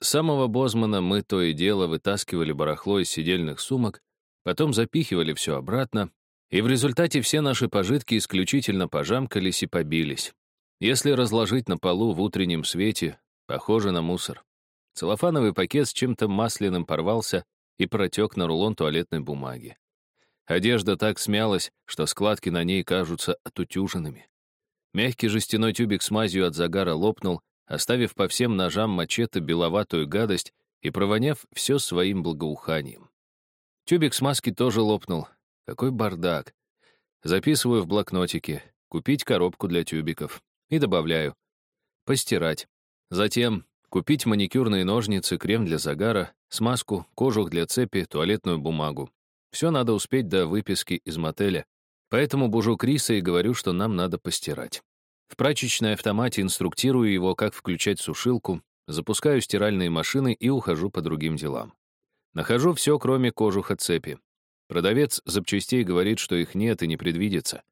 Самого Бозмана мы то и дело вытаскивали барахло из сидельных сумок, потом запихивали все обратно, и в результате все наши пожитки исключительно пожамкались и побились. Если разложить на полу в утреннем свете, похоже на мусор. Целлофановый пакет с чем-то масляным порвался и протек на рулон туалетной бумаги. Одежда так смялась, что складки на ней кажутся отутюженными. Мягкий жестяной тюбик с мазью от загара лопнул, оставив по всем ножам мачете беловатую гадость и провоняв все своим благоуханием. Тюбик с маски тоже лопнул. Какой бардак. Записываю в блокнотике «Купить коробку для тюбиков» и добавляю «Постирать». Затем купить маникюрные ножницы, крем для загара, смазку, кожух для цепи, туалетную бумагу. Все надо успеть до выписки из мотеля. Поэтому бужу Криса и говорю, что нам надо постирать. В прачечной автомате инструктирую его, как включать сушилку, запускаю стиральные машины и ухожу по другим делам. Нахожу все, кроме кожуха цепи. Продавец запчастей говорит, что их нет и не предвидится.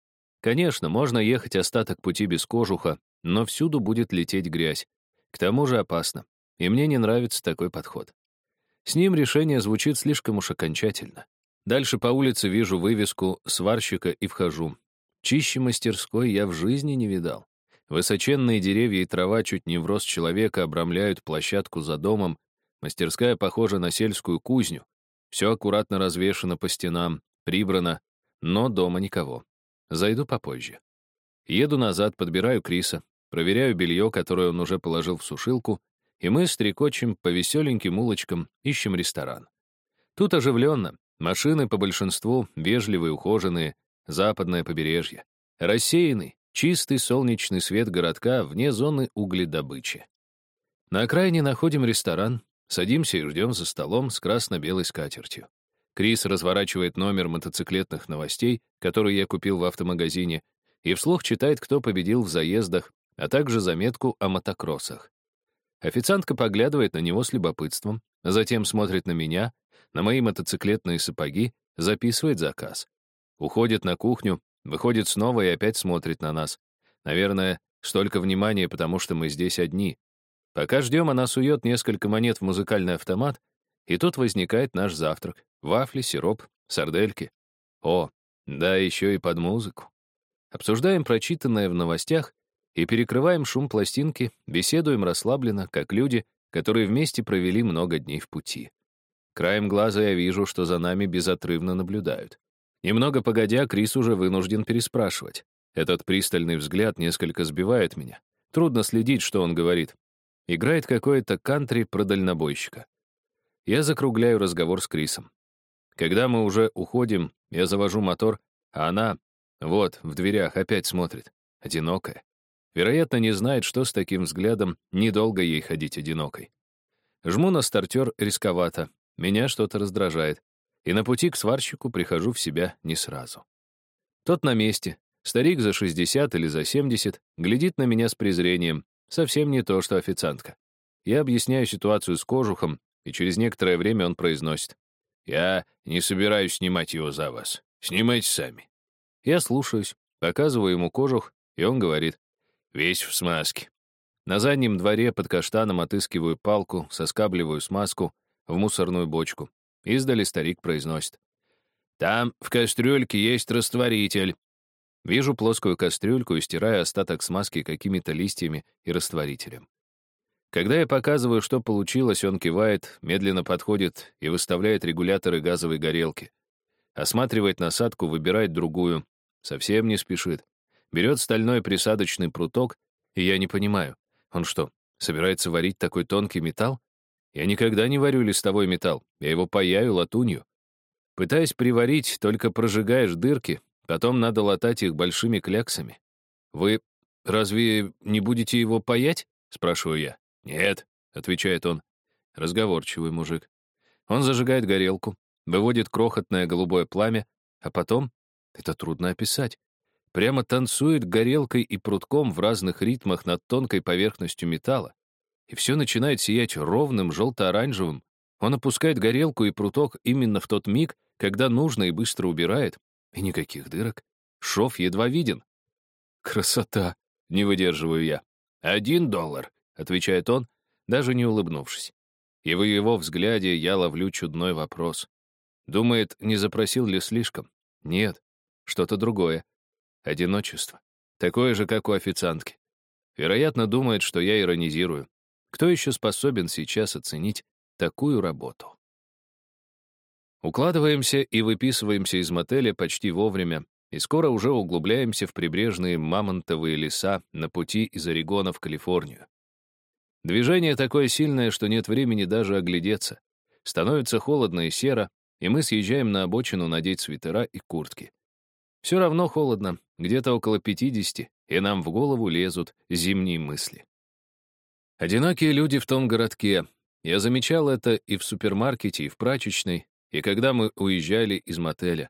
Конечно, можно ехать остаток пути без кожуха, но всюду будет лететь грязь. К тому же опасно. И мне не нравится такой подход. С ним решение звучит слишком уж окончательно. Дальше по улице вижу вывеску сварщика и вхожу. Чище мастерской я в жизни не видал. Высоченные деревья и трава чуть не в рост человека обрамляют площадку за домом. Мастерская похожа на сельскую кузню. Все аккуратно развешано по стенам, прибрано, но дома никого. Зайду попозже. Еду назад, подбираю Криса, проверяю белье, которое он уже положил в сушилку, и мы стрекочем по веселеньким улочкам, ищем ресторан. Тут оживленно, Машины по большинству вежливые, ухоженные, западное побережье. Рассеянный, чистый солнечный свет городка вне зоны угледобычи. На окраине находим ресторан, садимся и ждем за столом с красно-белой скатертью. Крис разворачивает номер мотоциклетных новостей, который я купил в автомагазине, и вслух читает, кто победил в заездах, а также заметку о мотокроссах. Официантка поглядывает на него с любопытством, затем смотрит на меня, на мои мотоциклетные сапоги, записывает заказ. Уходит на кухню, выходит снова и опять смотрит на нас. Наверное, столько внимания, потому что мы здесь одни. Пока ждем, она сует несколько монет в музыкальный автомат, и тут возникает наш завтрак. Вафли, сироп, сардельки. О, да, еще и под музыку. Обсуждаем прочитанное в новостях и перекрываем шум пластинки, беседуем расслабленно, как люди, которые вместе провели много дней в пути. Краем глаза я вижу, что за нами безотрывно наблюдают. Немного погодя, Крис уже вынужден переспрашивать. Этот пристальный взгляд несколько сбивает меня. Трудно следить, что он говорит. Играет какое-то кантри про дальнобойщика. Я закругляю разговор с Крисом. Когда мы уже уходим, я завожу мотор, а она, вот, в дверях опять смотрит. Одинокая. Вероятно, не знает, что с таким взглядом недолго ей ходить одинокой. Жму на стартер рисковато, меня что-то раздражает, и на пути к сварщику прихожу в себя не сразу. Тот на месте, старик за 60 или за 70, глядит на меня с презрением, совсем не то, что официантка. Я объясняю ситуацию с кожухом, и через некоторое время он произносит. «Я не собираюсь снимать его за вас. Снимайте сами». Я слушаюсь, показываю ему кожух, и он говорит. «Весь в смазке». На заднем дворе под каштаном отыскиваю палку, соскабливаю смазку, в мусорную бочку. Издали старик произносит. «Там в кастрюльке есть растворитель». Вижу плоскую кастрюльку и стираю остаток смазки какими-то листьями и растворителем. Когда я показываю, что получилось, он кивает, медленно подходит и выставляет регуляторы газовой горелки. Осматривает насадку, выбирает другую. Совсем не спешит. Берет стальной присадочный пруток, и я не понимаю, он что, собирается варить такой тонкий металл? Я никогда не варю листовой металл, я его паяю латунью. Пытаясь приварить, только прожигаешь дырки, потом надо латать их большими кляксами. «Вы разве не будете его паять?» — спрашиваю я. «Нет», — отвечает он. Разговорчивый мужик. Он зажигает горелку, выводит крохотное голубое пламя, а потом, это трудно описать, прямо танцует горелкой и прутком в разных ритмах над тонкой поверхностью металла и все начинает сиять ровным желто-оранжевым. Он опускает горелку и пруток именно в тот миг, когда нужно и быстро убирает. И никаких дырок. Шов едва виден. «Красота!» — не выдерживаю я. «Один доллар», — отвечает он, даже не улыбнувшись. и в его взгляде я ловлю чудной вопрос. Думает, не запросил ли слишком? Нет, что-то другое. Одиночество. Такое же, как у официантки. Вероятно, думает, что я иронизирую. Кто еще способен сейчас оценить такую работу? Укладываемся и выписываемся из мотеля почти вовремя, и скоро уже углубляемся в прибрежные мамонтовые леса на пути из Орегона в Калифорнию. Движение такое сильное, что нет времени даже оглядеться. Становится холодно и серо, и мы съезжаем на обочину надеть свитера и куртки. Все равно холодно, где-то около 50, и нам в голову лезут зимние мысли. Одинокие люди в том городке. Я замечал это и в супермаркете, и в прачечной, и когда мы уезжали из мотеля.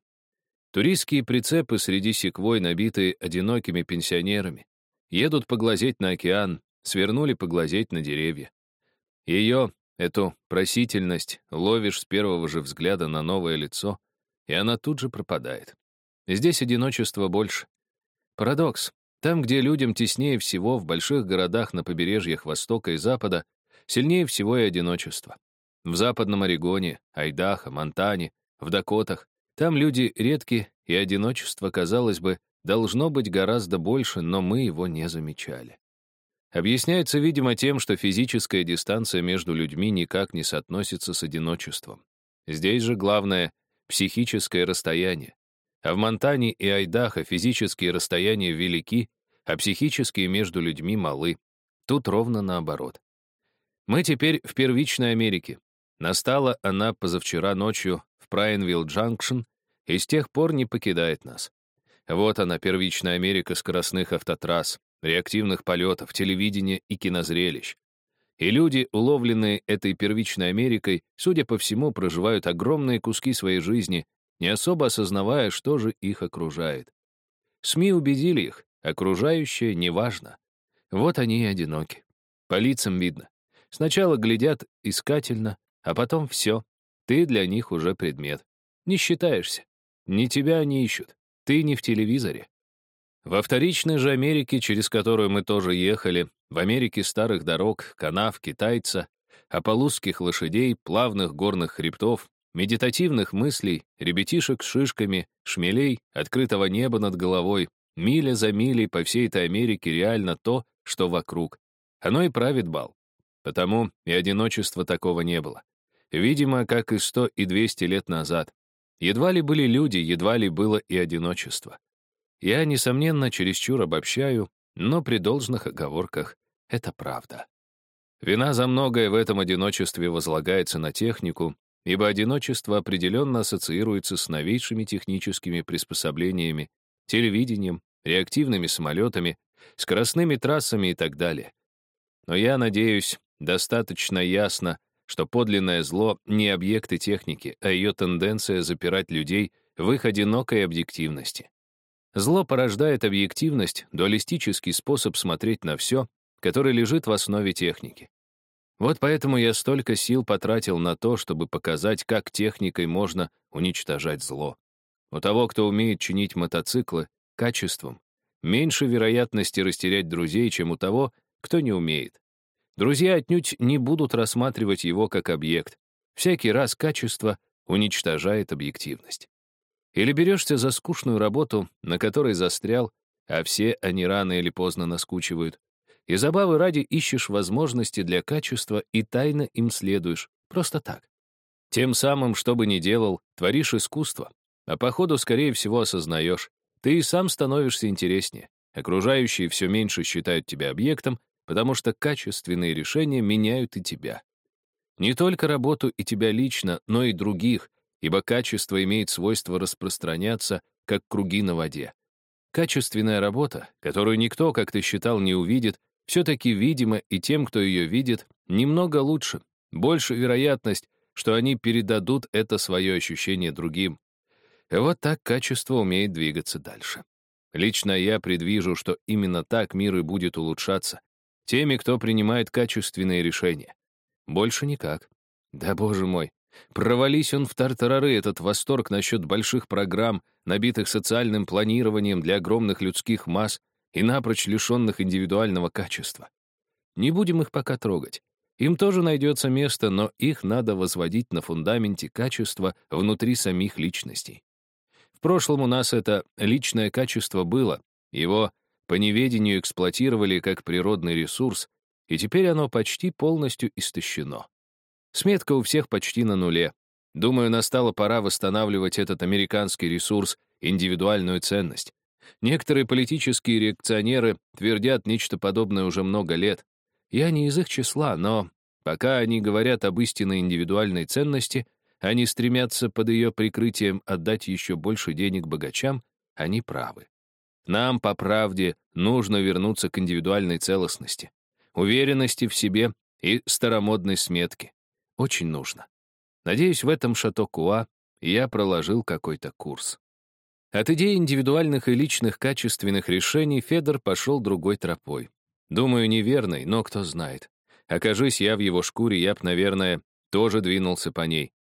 Туристские прицепы среди секвой, набитые одинокими пенсионерами. Едут поглазеть на океан, свернули поглазеть на деревья. Ее, эту просительность, ловишь с первого же взгляда на новое лицо, и она тут же пропадает. Здесь одиночество больше. Парадокс. Там, где людям теснее всего, в больших городах на побережьях Востока и Запада, сильнее всего и одиночество. В Западном Орегоне, Айдахо, Монтане, в Дакотах. Там люди редки, и одиночество, казалось бы, должно быть гораздо больше, но мы его не замечали. Объясняется, видимо, тем, что физическая дистанция между людьми никак не соотносится с одиночеством. Здесь же главное — психическое расстояние. А в Монтане и Айдахо физические расстояния велики, а психические между людьми малы. Тут ровно наоборот. Мы теперь в первичной Америке, Настала она позавчера ночью в Прайнвилл-Джанкшн и с тех пор не покидает нас. Вот она, первичная Америка скоростных автотрасс, реактивных полетов, телевидения и кинозрелищ. И люди, уловленные этой первичной Америкой, судя по всему, проживают огромные куски своей жизни, не особо осознавая, что же их окружает. СМИ убедили их, окружающее неважно. Вот они и одиноки. По лицам видно. Сначала глядят искательно, а потом все. Ты для них уже предмет. Не считаешься. Ни тебя они ищут. Ты не в телевизоре. Во вторичной же Америке, через которую мы тоже ехали, в Америке старых дорог, канав, китайца, ополузских лошадей, плавных горных хребтов, медитативных мыслей, ребятишек с шишками, шмелей, открытого неба над головой, миля за милей по всей этой Америке реально то, что вокруг. Оно и правит бал. Потому и одиночества такого не было. Видимо, как и сто и двести лет назад. Едва ли были люди, едва ли было и одиночество. Я, несомненно, чересчур обобщаю, но при должных оговорках это правда. Вина за многое в этом одиночестве возлагается на технику, ибо одиночество определенно ассоциируется с новейшими техническими приспособлениями, телевидением, реактивными самолетами, скоростными трассами и так далее. Но я надеюсь, достаточно ясно что подлинное зло — не объекты техники, а ее тенденция запирать людей в их одинокой объективности. Зло порождает объективность, дуалистический способ смотреть на все, который лежит в основе техники. Вот поэтому я столько сил потратил на то, чтобы показать, как техникой можно уничтожать зло. У того, кто умеет чинить мотоциклы, качеством, меньше вероятности растерять друзей, чем у того, кто не умеет. Друзья отнюдь не будут рассматривать его как объект. Всякий раз качество уничтожает объективность. Или берешься за скучную работу, на которой застрял, а все они рано или поздно наскучивают, и забавы ради ищешь возможности для качества и тайно им следуешь, просто так. Тем самым, что бы ни делал, творишь искусство, а по ходу, скорее всего, осознаешь, ты и сам становишься интереснее. Окружающие все меньше считают тебя объектом, потому что качественные решения меняют и тебя. Не только работу и тебя лично, но и других, ибо качество имеет свойство распространяться, как круги на воде. Качественная работа, которую никто, как ты считал, не увидит, все-таки видима, и тем, кто ее видит, немного лучше, больше вероятность, что они передадут это свое ощущение другим. Вот так качество умеет двигаться дальше. Лично я предвижу, что именно так мир и будет улучшаться, Теми, кто принимает качественные решения. Больше никак. Да, боже мой. Провались он в тартарары, этот восторг насчет больших программ, набитых социальным планированием для огромных людских масс и напрочь лишенных индивидуального качества. Не будем их пока трогать. Им тоже найдется место, но их надо возводить на фундаменте качества внутри самих личностей. Прошлом у нас это личное качество было, его по неведению эксплуатировали как природный ресурс, и теперь оно почти полностью истощено. Сметка у всех почти на нуле. Думаю, настала пора восстанавливать этот американский ресурс, индивидуальную ценность. Некоторые политические реакционеры твердят нечто подобное уже много лет. Я не из их числа, но пока они говорят об истинной индивидуальной ценности, они стремятся под ее прикрытием отдать еще больше денег богачам, они правы. Нам, по правде, нужно вернуться к индивидуальной целостности, уверенности в себе и старомодной сметке. Очень нужно. Надеюсь, в этом шато Куа я проложил какой-то курс. От идеи индивидуальных и личных качественных решений Федор пошел другой тропой. Думаю, неверной, но кто знает. Окажись я в его шкуре, я б, наверное, тоже двинулся по ней.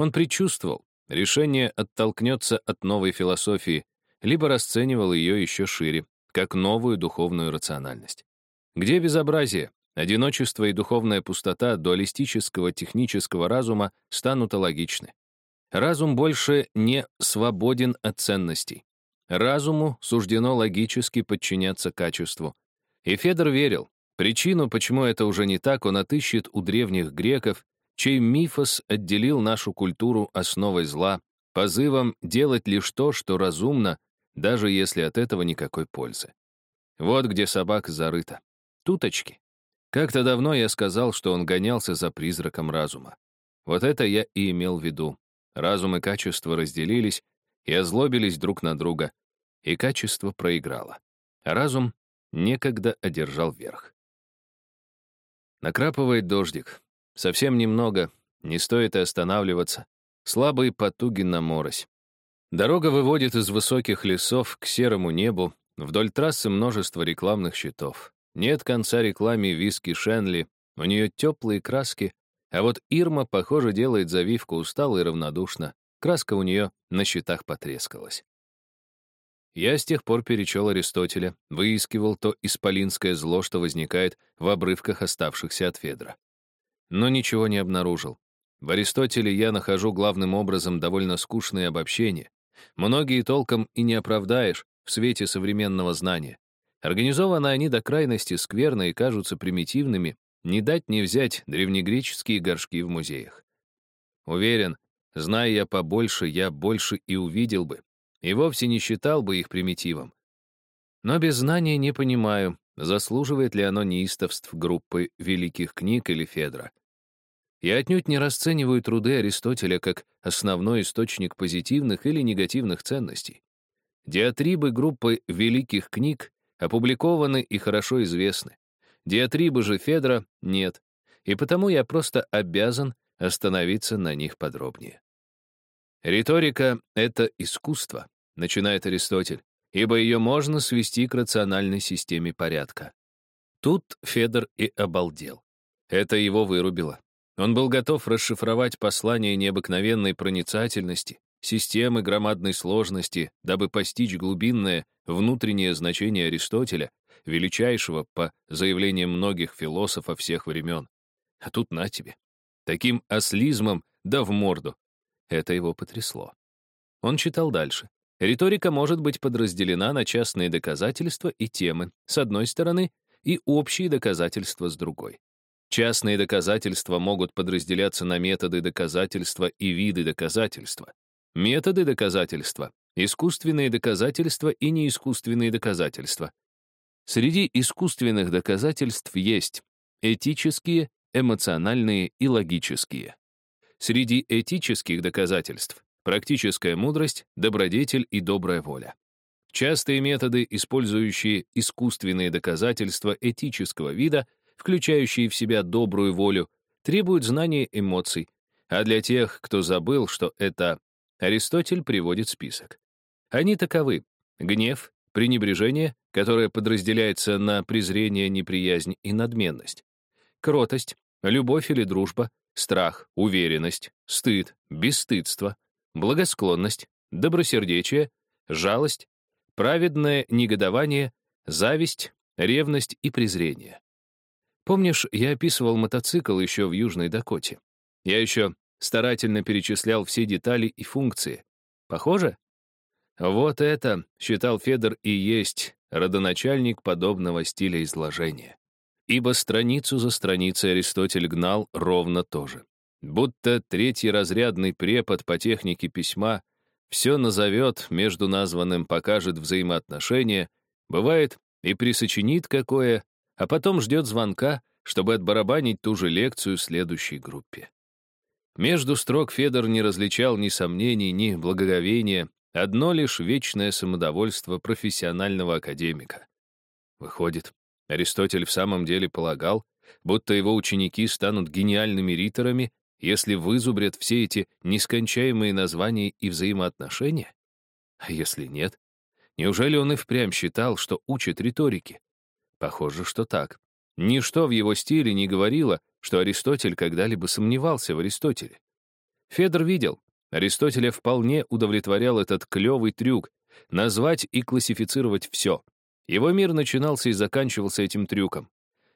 Он предчувствовал, решение оттолкнется от новой философии, либо расценивал ее еще шире, как новую духовную рациональность. Где безобразие, одиночество и духовная пустота дуалистического технического разума станут логичны. Разум больше не свободен от ценностей. Разуму суждено логически подчиняться качеству. И Федор верил, причину, почему это уже не так, он отыщет у древних греков, чей мифос отделил нашу культуру основой зла, позывом делать лишь то, что разумно, даже если от этого никакой пользы. Вот где собака зарыта. Туточки. Как-то давно я сказал, что он гонялся за призраком разума. Вот это я и имел в виду. Разум и качество разделились и озлобились друг на друга, и качество проиграло. А разум некогда одержал верх. Накрапывает дождик. Совсем немного, не стоит и останавливаться. Слабые потуги на морось. Дорога выводит из высоких лесов к серому небу, вдоль трассы множество рекламных щитов. Нет конца рекламе виски Шенли, у нее теплые краски, а вот Ирма, похоже, делает завивку устало и равнодушно. Краска у нее на щитах потрескалась. Я с тех пор перечел Аристотеля, выискивал то исполинское зло, что возникает в обрывках оставшихся от Федра. Но ничего не обнаружил. В Аристотеле я нахожу главным образом довольно скучные обобщения. Многие толком и не оправдаешь в свете современного знания. Организованы они до крайности скверно и кажутся примитивными, не дать не взять древнегреческие горшки в музеях. Уверен, зная я побольше, я больше и увидел бы, и вовсе не считал бы их примитивом. Но без знания не понимаю, заслуживает ли оно неистовств группы великих книг или Федра. Я отнюдь не расцениваю труды Аристотеля как основной источник позитивных или негативных ценностей. Диатрибы группы великих книг опубликованы и хорошо известны. Диатрибы же Федра нет, и потому я просто обязан остановиться на них подробнее. Риторика — это искусство, начинает Аристотель, ибо ее можно свести к рациональной системе порядка. Тут Федор и обалдел. Это его вырубило. Он был готов расшифровать послание необыкновенной проницательности, системы громадной сложности, дабы постичь глубинное внутреннее значение Аристотеля, величайшего по заявлениям многих философов всех времен. А тут на тебе. Таким ослизмом да в морду. Это его потрясло. Он читал дальше. Риторика может быть подразделена на частные доказательства и темы, с одной стороны, и общие доказательства с другой. Частные доказательства могут подразделяться на методы доказательства и виды доказательства. Методы доказательства — искусственные доказательства и неискусственные доказательства. Среди искусственных доказательств есть этические, эмоциональные и логические. Среди этических доказательств — практическая мудрость, добродетель и добрая воля. Частые методы, использующие искусственные доказательства этического вида, включающие в себя добрую волю, требуют знания эмоций, а для тех, кто забыл, что это Аристотель приводит список. Они таковы — гнев, пренебрежение, которое подразделяется на презрение, неприязнь и надменность, кротость, любовь или дружба, страх, уверенность, стыд, бесстыдство, благосклонность, добросердечие, жалость, праведное негодование, зависть, ревность и презрение. Помнишь, я описывал мотоцикл еще в Южной Дакоте? Я еще старательно перечислял все детали и функции. Похоже? Вот это, считал Федор, и есть родоначальник подобного стиля изложения. Ибо страницу за страницей Аристотель гнал ровно то же. Будто третий разрядный препод по технике письма все назовет, между названным покажет взаимоотношения, бывает и присочинит какое, а потом ждет звонка, чтобы отбарабанить ту же лекцию следующей группе. Между строк Федор не различал ни сомнений, ни благоговения, одно лишь вечное самодовольство профессионального академика. Выходит, Аристотель в самом деле полагал, будто его ученики станут гениальными риторами, если вызубрят все эти нескончаемые названия и взаимоотношения? А если нет? Неужели он и впрямь считал, что учит риторике? Похоже, что так. Ничто в его стиле не говорило, что Аристотель когда-либо сомневался в Аристотеле. Федор видел, Аристотеля вполне удовлетворял этот клевый трюк — назвать и классифицировать все. Его мир начинался и заканчивался этим трюком.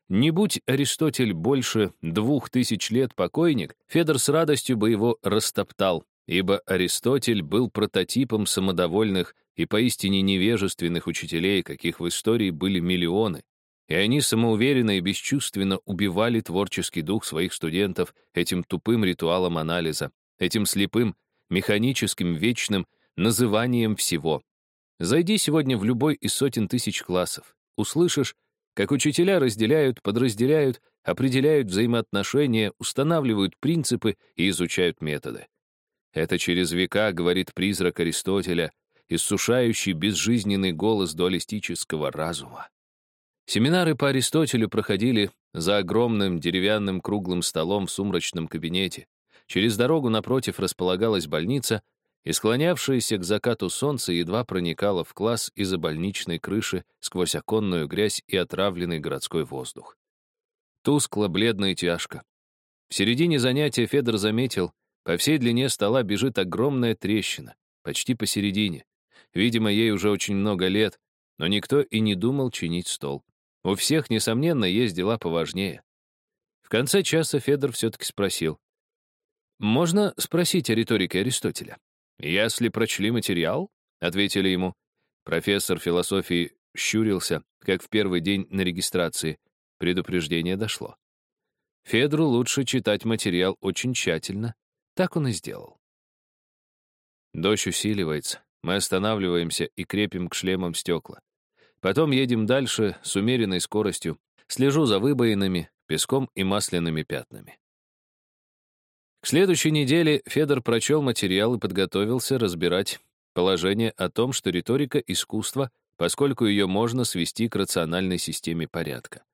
Не будь Аристотель больше двух тысяч лет покойник, Федор с радостью бы его растоптал, ибо Аристотель был прототипом самодовольных и поистине невежественных учителей, каких в истории были миллионы. И они самоуверенно и бесчувственно убивали творческий дух своих студентов этим тупым ритуалом анализа, этим слепым, механическим, вечным называнием всего. Зайди сегодня в любой из сотен тысяч классов. Услышишь, как учителя разделяют, подразделяют, определяют взаимоотношения, устанавливают принципы и изучают методы. Это через века, говорит призрак Аристотеля, иссушающий безжизненный голос дуалистического разума. Семинары по Аристотелю проходили за огромным деревянным круглым столом в сумрачном кабинете. Через дорогу напротив располагалась больница, и склонявшееся к закату солнце едва проникало в класс из-за больничной крыши сквозь оконную грязь и отравленный городской воздух. Тускло, бледно и тяжко. В середине занятия Федор заметил, по всей длине стола бежит огромная трещина, почти посередине. Видимо, ей уже очень много лет, но никто и не думал чинить стол. У всех, несомненно, есть дела поважнее. В конце часа Федор все-таки спросил. «Можно спросить о риторике Аристотеля?» «Если прочли материал?» — ответили ему. Профессор философии щурился, как в первый день на регистрации. Предупреждение дошло. Федру лучше читать материал очень тщательно. Так он и сделал. Дождь усиливается. Мы останавливаемся и крепим к шлемам стекла. Потом едем дальше с умеренной скоростью. Слежу за выбоинами, песком и масляными пятнами. К следующей неделе Федор прочел материал и подготовился разбирать положение о том, что риторика — искусство, поскольку ее можно свести к рациональной системе порядка.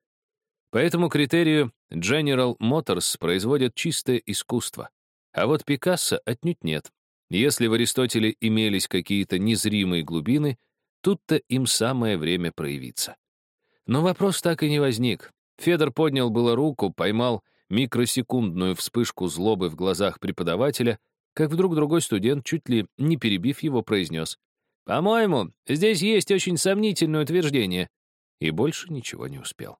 По этому критерию General Motors производит чистое искусство, а вот Пикассо отнюдь нет. Если в Аристотеле имелись какие-то незримые глубины — Тут-то им самое время проявиться. Но вопрос так и не возник. Федор поднял было руку, поймал микросекундную вспышку злобы в глазах преподавателя, как вдруг другой студент, чуть ли не перебив его, произнес. «По-моему, здесь есть очень сомнительное утверждение». И больше ничего не успел.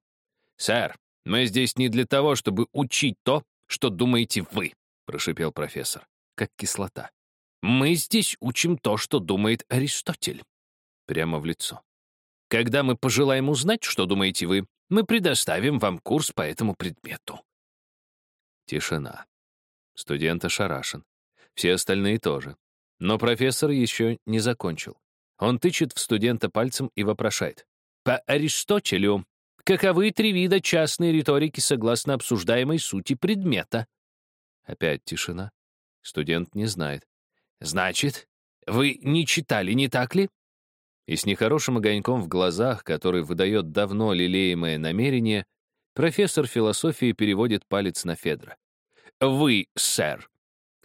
«Сэр, мы здесь не для того, чтобы учить то, что думаете вы», прошипел профессор, как кислота. «Мы здесь учим то, что думает Аристотель» прямо в лицо. Когда мы пожелаем узнать, что думаете вы, мы предоставим вам курс по этому предмету. Тишина. Студент ошарашен. Все остальные тоже. Но профессор еще не закончил. Он тычет в студента пальцем и вопрошает. По Аристотелю, каковы три вида частной риторики согласно обсуждаемой сути предмета? Опять тишина. Студент не знает. Значит, вы не читали, не так ли? И с нехорошим огоньком в глазах, который выдает давно лелеемое намерение, профессор философии переводит палец на Федра. «Вы, сэр,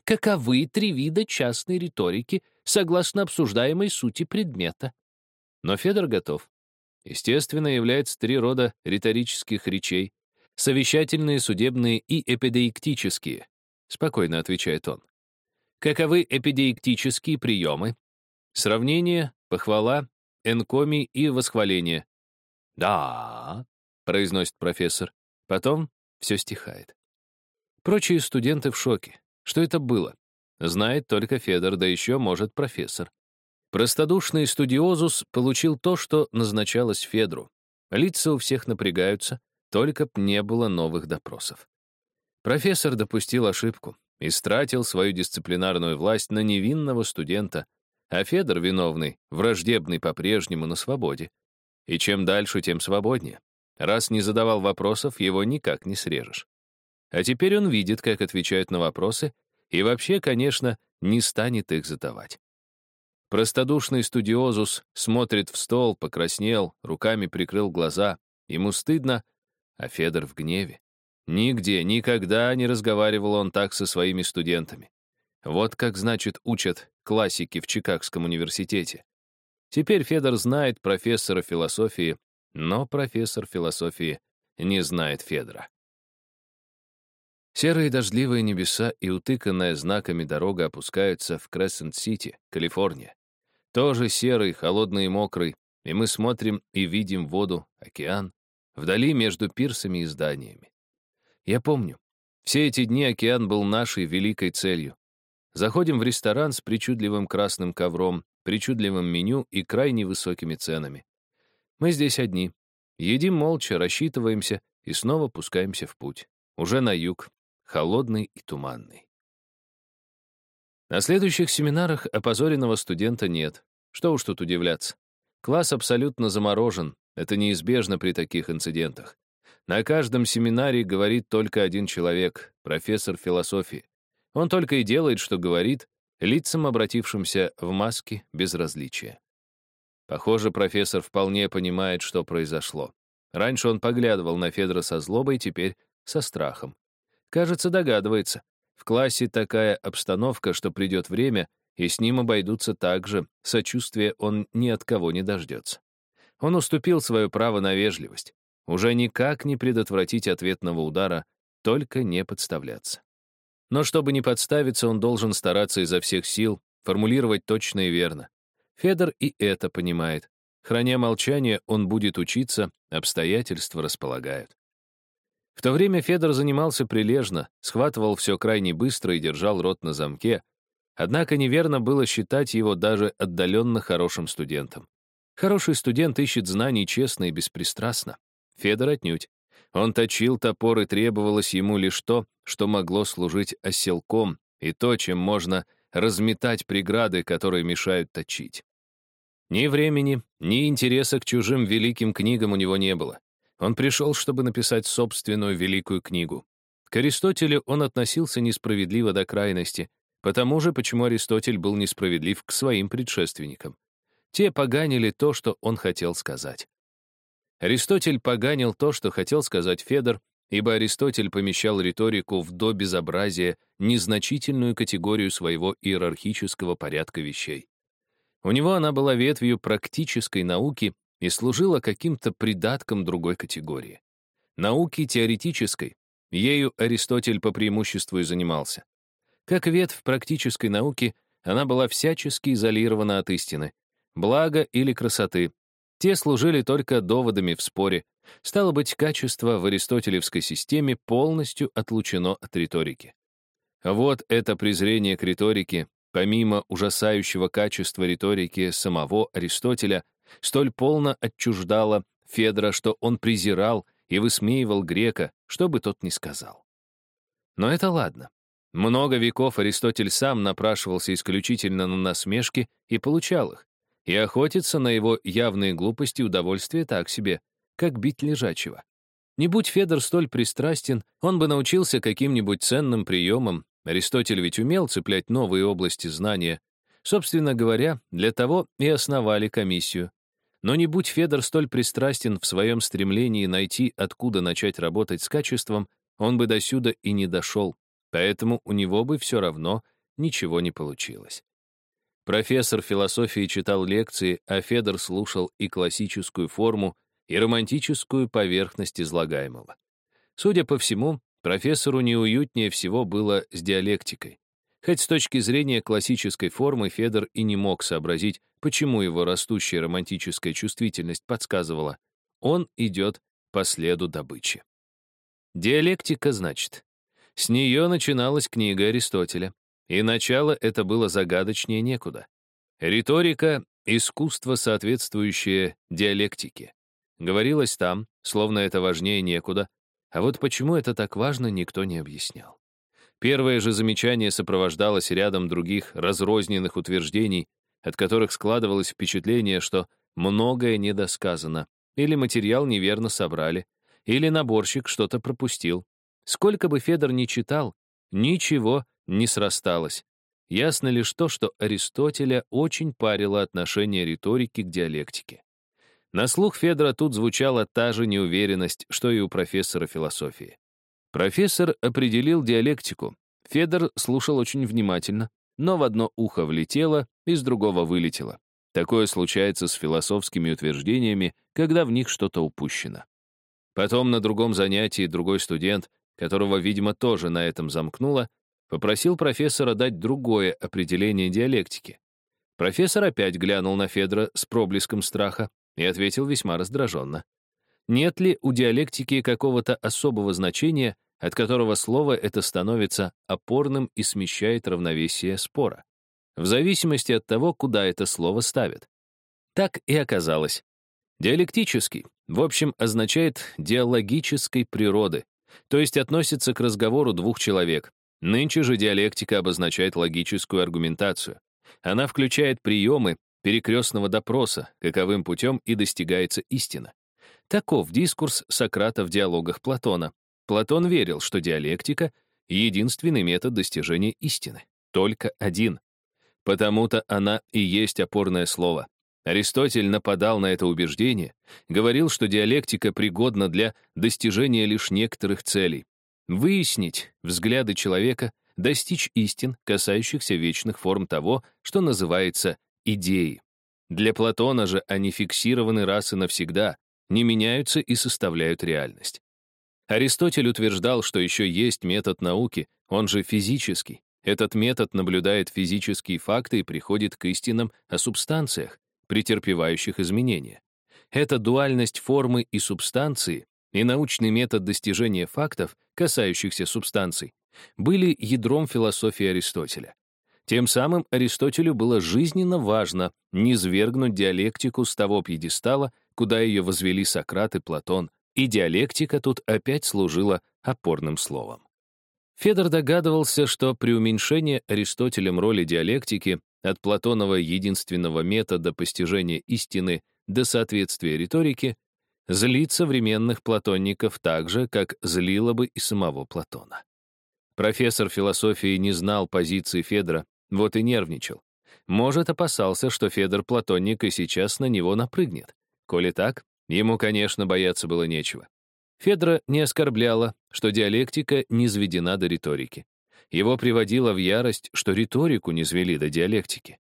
каковы три вида частной риторики согласно обсуждаемой сути предмета?» Но Федор готов. Естественно, является три рода риторических речей — совещательные, судебные и эпидеиктические. Спокойно отвечает он. Каковы эпидеиктические приемы? Сравнение, похвала, энкомий и восхваление. «Да», — произносит профессор, Потом все стихает. Прочие студенты в шоке. Что это было? Знает только Федор, да еще, может, профессор. Простодушный студиозус получил то, что назначалось Федру. Лица у всех напрягаются, только б не было новых допросов. Профессор допустил ошибку, истратил свою дисциплинарную власть на невинного студента, а Федор, виновный, враждебный по-прежнему на свободе. И чем дальше, тем свободнее. Раз не задавал вопросов, его никак не срежешь. А теперь он видит, как отвечают на вопросы, и вообще, конечно, не станет их задавать. Простодушный студиозус смотрит в стол, покраснел, руками прикрыл глаза. Ему стыдно, а Федор в гневе. Нигде, никогда не разговаривал он так со своими студентами. Вот как, значит, учат классики в Чикагском университете. Теперь Федор знает профессора философии, но профессор философии не знает Федора. Серые дождливые небеса и утыканная знаками дорога опускаются в Крессент-Сити, Калифорния. Тоже серый, холодный и мокрый, и мы смотрим и видим воду, океан, вдали между пирсами и зданиями. Я помню, все эти дни океан был нашей великой целью. Заходим в ресторан с причудливым красным ковром, причудливым меню и крайне высокими ценами. Мы здесь одни. Едим молча, рассчитываемся и снова пускаемся в путь. Уже на юг, холодный и туманный. На следующих семинарах опозоренного студента нет. Что уж тут удивляться. Класс абсолютно заморожен. Это неизбежно при таких инцидентах. На каждом семинаре говорит только один человек, профессор философии. Он только и делает, что говорит, лицам, обратившимся в маске безразличия. Похоже, профессор вполне понимает, что произошло. Раньше он поглядывал на Федора со злобой, теперь со страхом. Кажется, догадывается. В классе такая обстановка, что придет время, и с ним обойдутся так же, сочувствия он ни от кого не дождется. Он уступил свое право на вежливость. Уже никак не предотвратить ответного удара, только не подставляться. Но чтобы не подставиться, он должен стараться изо всех сил, формулировать точно и верно. Федор и это понимает. Храня молчание, он будет учиться, обстоятельства располагают. В то время Федор занимался прилежно, схватывал все крайне быстро и держал рот на замке. Однако неверно было считать его даже отдаленно хорошим студентом. Хороший студент ищет знаний честно и беспристрастно. Федор отнюдь. Он точил топор, и требовалось ему лишь то, что могло служить оселком, и то, чем можно разметать преграды, которые мешают точить. Ни времени, ни интереса к чужим великим книгам у него не было. Он пришел, чтобы написать собственную великую книгу. К Аристотелю он относился несправедливо до крайности, потому же, почему Аристотель был несправедлив к своим предшественникам. Те поганили то, что он хотел сказать. Аристотель поганил то, что хотел сказать Федор, ибо Аристотель помещал риторику в до безобразия незначительную категорию своего иерархического порядка вещей. У него она была ветвью практической науки, и служила каким-то придатком другой категории. Науки теоретической. Ею Аристотель по преимуществу и занимался. Как ветвь практической науки, она была всячески изолирована от истины, блага или красоты. Те служили только доводами в споре. Стало быть, качество в аристотелевской системе полностью отлучено от риторики. Вот это презрение к риторике, помимо ужасающего качества риторики самого Аристотеля, столь полно отчуждало Федора, что он презирал и высмеивал грека, что бы тот ни сказал. Но это ладно. Много веков Аристотель сам напрашивался исключительно на насмешки и получал их, и охотиться на его явные глупости удовольствие так себе, как бить лежачего. Не будь Федор столь пристрастен, он бы научился каким-нибудь ценным приемам. Аристотель ведь умел цеплять новые области знания. Собственно говоря, для того и основали комиссию. Но не будь Федор столь пристрастен в своем стремлении найти, откуда начать работать с качеством, он бы досюда и не дошел, поэтому у него бы все равно ничего не получилось. Профессор философии читал лекции, а Федор слушал и классическую форму, и романтическую поверхность излагаемого. Судя по всему, профессору неуютнее всего было с диалектикой. Хоть с точки зрения классической формы Федор и не мог сообразить, почему его растущая романтическая чувствительность подсказывала, он идет по следу добычи. Диалектика, значит. С нее начиналась книга Аристотеля, и начало это было загадочнее некуда. Риторика — искусство, соответствующее диалектике. Говорилось там, словно это важнее некуда, а вот почему это так важно, никто не объяснял. Первое же замечание сопровождалось рядом других разрозненных утверждений, от которых складывалось впечатление, что многое недосказано, или материал неверно собрали, или наборщик что-то пропустил. Сколько бы Федор ни читал, ничего не срасталось. Ясно лишь то, что Аристотеля очень парило отношение риторики к диалектике. На слух Федора тут звучала та же неуверенность, что и у профессора философии. Профессор определил диалектику. Федор слушал очень внимательно, но в одно ухо влетело, из другого вылетело. Такое случается с философскими утверждениями, когда в них что-то упущено. Потом на другом занятии другой студент, которого, видимо, тоже на этом замкнуло, попросил профессора дать другое определение диалектики. Профессор опять глянул на Федора с проблеском страха и ответил весьма раздраженно. Нет ли у диалектики какого-то особого значения, от которого слово это становится опорным и смещает равновесие спора? В зависимости от того, куда это слово ставят. Так и оказалось. Диалектический, в общем, означает диалогической природы, то есть относится к разговору двух человек. Нынче же диалектика обозначает логическую аргументацию. Она включает приемы перекрестного допроса, каковым путем и достигается истина. Таков дискурс Сократа в диалогах Платона. Платон верил, что диалектика — единственный метод достижения истины. Только один. Потому-то она и есть опорное слово. Аристотель нападал на это убеждение, говорил, что диалектика пригодна для достижения лишь некоторых целей. Выяснить взгляды человека, достичь истин, касающихся вечных форм того, что называется идеей. Для Платона же они фиксированы раз и навсегда, не меняются и составляют реальность. Аристотель утверждал, что еще есть метод науки, он же физический. Этот метод наблюдает физические факты и приходит к истинам о субстанциях, претерпевающих изменения. Эта дуальность формы и субстанции и научный метод достижения фактов, касающихся субстанций, были ядром философии Аристотеля. Тем самым Аристотелю было жизненно важно не свергнуть диалектику с того пьедестала, куда ее возвели Сократ и Платон, и диалектика тут опять служила опорным словом. Федор догадывался, что при уменьшении Аристотелем роли диалектики от Платонова единственного метода постижения истины до соответствия риторики злит современных платонников так же, как злило бы и самого Платона. Профессор философии не знал позиции Федора, вот и нервничал. Может, опасался, что Федор платонник и сейчас на него напрыгнет. Коли так, ему, конечно, бояться было нечего. Федора не оскорбляло, что диалектика не сведена до риторики. Его приводило в ярость, что риторику не свели до диалектики.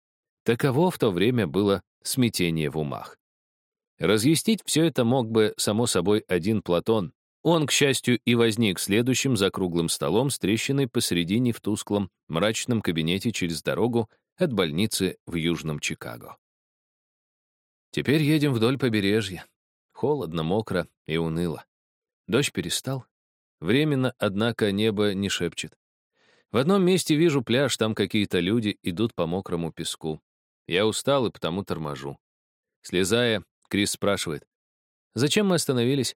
Таково в то время было смятение в умах. Разъяснить все это мог бы, само собой, один Платон. Он, к счастью, и возник следующим за круглым столом с трещиной посередине в тусклом, мрачном кабинете через дорогу от больницы в Южном Чикаго. Теперь едем вдоль побережья. Холодно, мокро и уныло. Дождь перестал. Временно, однако, небо не шепчет. В одном месте вижу пляж, там какие-то люди идут по мокрому песку. Я устал и потому торможу. Слезая, Крис спрашивает. «Зачем мы остановились?»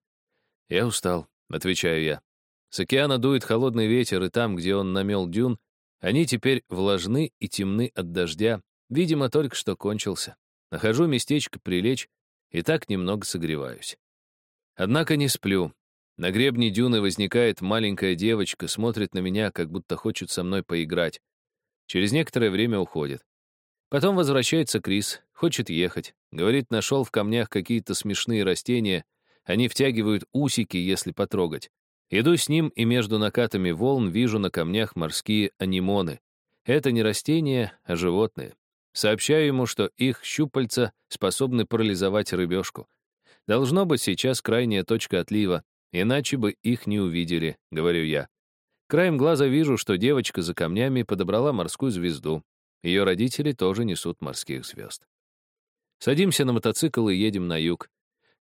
«Я устал», — отвечаю я. С океана дует холодный ветер, и там, где он намел дюн, они теперь влажны и темны от дождя, видимо, только что кончился. Нахожу местечко прилечь и так немного согреваюсь. Однако не сплю. На гребне дюны возникает маленькая девочка, смотрит на меня, как будто хочет со мной поиграть. Через некоторое время уходит. Потом возвращается Крис, хочет ехать. Говорит, нашел в камнях какие-то смешные растения. Они втягивают усики, если потрогать. Иду с ним, и между накатами волн вижу на камнях морские анимоны. Это не растения, а животные. Сообщаю ему, что их щупальца способны парализовать рыбешку. Должно быть сейчас крайняя точка отлива, иначе бы их не увидели, говорю я. Краем глаза вижу, что девочка за камнями подобрала морскую звезду. Ее родители тоже несут морских звезд. Садимся на мотоцикл и едем на юг.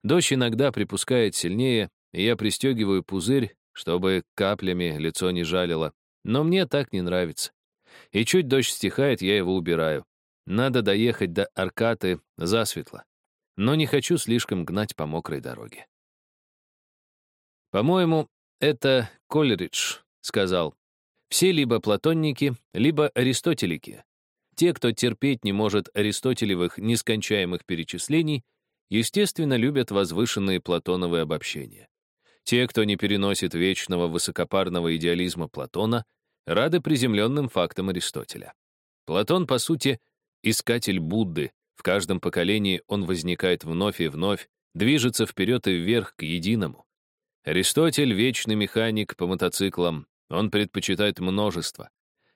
Дождь иногда припускает сильнее, и я пристегиваю пузырь чтобы каплями лицо не жалило, но мне так не нравится. И чуть дождь стихает, я его убираю. Надо доехать до Аркаты засветло. Но не хочу слишком гнать по мокрой дороге. «По-моему, это Колеридж», — сказал. «Все либо платонники, либо аристотелики. Те, кто терпеть не может аристотелевых нескончаемых перечислений, естественно, любят возвышенные платоновые обобщения. Те, кто не переносит вечного высокопарного идеализма Платона, рады приземленным фактам Аристотеля. Платон, по сути, искатель Будды. В каждом поколении он возникает вновь и вновь, движется вперед и вверх к единому. Аристотель — вечный механик по мотоциклам, он предпочитает множество.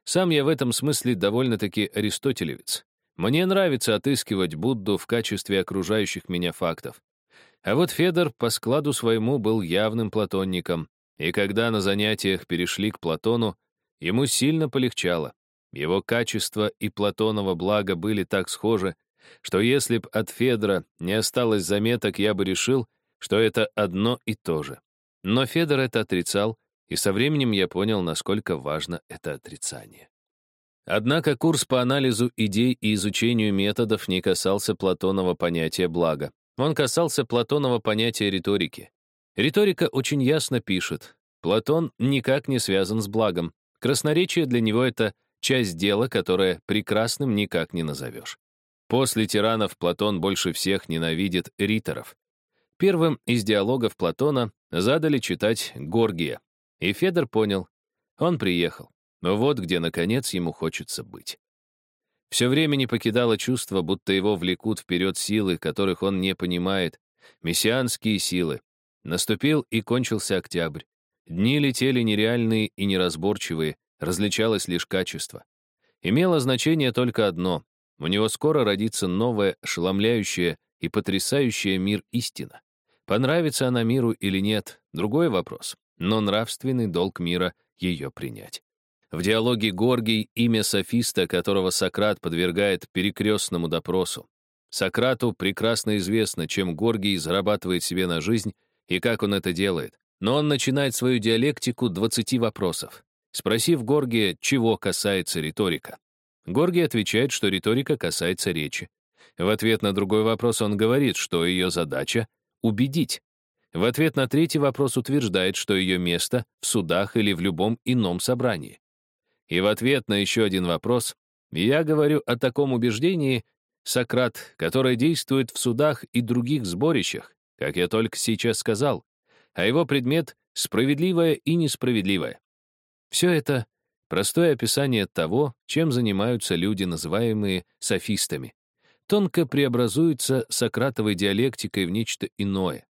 Сам я в этом смысле довольно-таки аристотелевец. Мне нравится отыскивать Будду в качестве окружающих меня фактов. А вот Федор по складу своему был явным платонником, и когда на занятиях перешли к Платону, ему сильно полегчало. Его качество и Платонова благо были так схожи, что если б от Федора не осталось заметок, я бы решил, что это одно и то же. Но Федор это отрицал, и со временем я понял, насколько важно это отрицание. Однако курс по анализу идей и изучению методов не касался Платонова понятия блага. Он касался Платонова понятия риторики. Риторика очень ясно пишет. Платон никак не связан с благом. Красноречие для него — это часть дела, которое прекрасным никак не назовешь. После тиранов Платон больше всех ненавидит риторов. Первым из диалогов Платона задали читать Горгия. И Федор понял. Он приехал. Но вот где, наконец, ему хочется быть. Все время не покидало чувство, будто его влекут вперед силы, которых он не понимает, мессианские силы. Наступил и кончился октябрь. Дни летели нереальные и неразборчивые, различалось лишь качество. Имело значение только одно — у него скоро родится новая, ошеломляющая и потрясающая мир истина. Понравится она миру или нет — другой вопрос, но нравственный долг мира — ее принять. В диалоге Горгий имя софиста, которого Сократ подвергает перекрестному допросу. Сократу прекрасно известно, чем Горгий зарабатывает себе на жизнь и как он это делает. Но он начинает свою диалектику 20 вопросов, спросив Горгия, чего касается риторика. Горгий отвечает, что риторика касается речи. В ответ на другой вопрос он говорит, что ее задача — убедить. В ответ на третий вопрос утверждает, что ее место — в судах или в любом ином собрании. И в ответ на еще один вопрос я говорю о таком убеждении, Сократ, которое действует в судах и других сборищах, как я только сейчас сказал, а его предмет — справедливое и несправедливое. Все это — простое описание того, чем занимаются люди, называемые софистами. Тонко преобразуется сократовой диалектикой в нечто иное.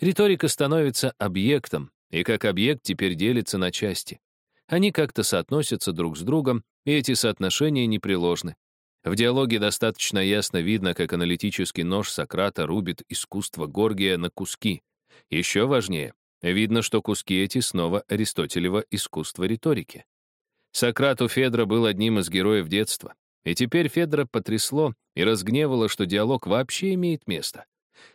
Риторика становится объектом, и как объект теперь делится на части. Они как-то соотносятся друг с другом, и эти соотношения непреложны. В диалоге достаточно ясно видно, как аналитический нож Сократа рубит искусство Горгия на куски. Еще важнее, видно, что куски эти снова Аристотелева искусство риторики. Сократ у Федора был одним из героев детства. И теперь Федора потрясло и разгневало, что диалог вообще имеет место.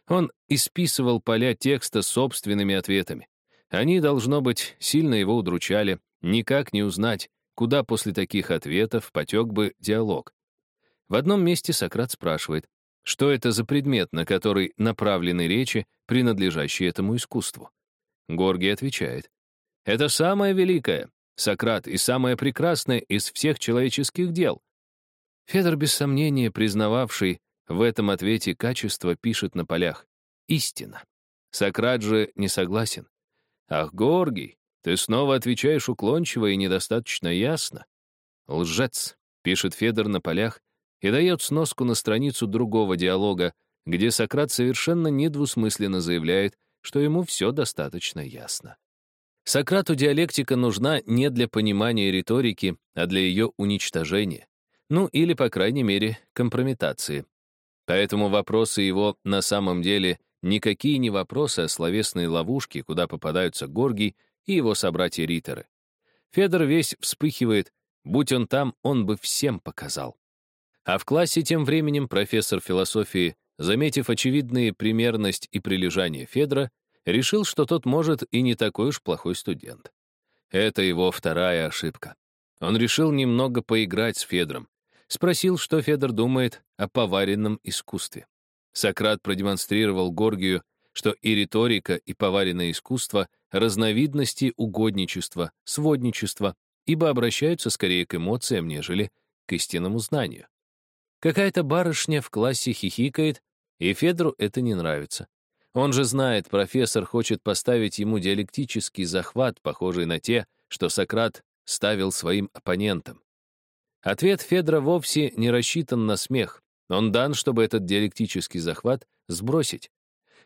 Он исписывал поля текста собственными ответами. Они, должно быть, сильно его удручали, Никак не узнать, куда после таких ответов потек бы диалог. В одном месте Сократ спрашивает, что это за предмет, на который направлены речи, принадлежащие этому искусству. Горгий отвечает, «Это самое великое, Сократ, и самое прекрасное из всех человеческих дел». Федор, без сомнения, признававший в этом ответе качество, пишет на полях «Истина». Сократ же не согласен. «Ах, Горгий, ты снова отвечаешь уклончиво и недостаточно ясно. Лжец, пишет Федор на полях и дает сноску на страницу другого диалога, где Сократ совершенно недвусмысленно заявляет, что ему все достаточно ясно. Сократу диалектика нужна не для понимания риторики, а для ее уничтожения. Ну или, по крайней мере, компрометации. Поэтому вопросы его на самом деле никакие не вопросы, а словесные ловушки, куда попадаются горгий и его собратья-риторы. Федор весь вспыхивает, будь он там, он бы всем показал. А в классе тем временем профессор философии, заметив очевидные примерность и прилежание Федора, решил, что тот может и не такой уж плохой студент. Это его вторая ошибка. Он решил немного поиграть с Федром. Спросил, что Федор думает о поваренном искусстве. Сократ продемонстрировал Горгию, что и риторика, и поваренное искусство — разновидности угодничества, сводничества, ибо обращаются скорее к эмоциям, нежели к истинному знанию. Какая-то барышня в классе хихикает, и Федру это не нравится. Он же знает, профессор хочет поставить ему диалектический захват, похожий на те, что Сократ ставил своим оппонентам. Ответ Федра вовсе не рассчитан на смех. Он дан, чтобы этот диалектический захват сбросить.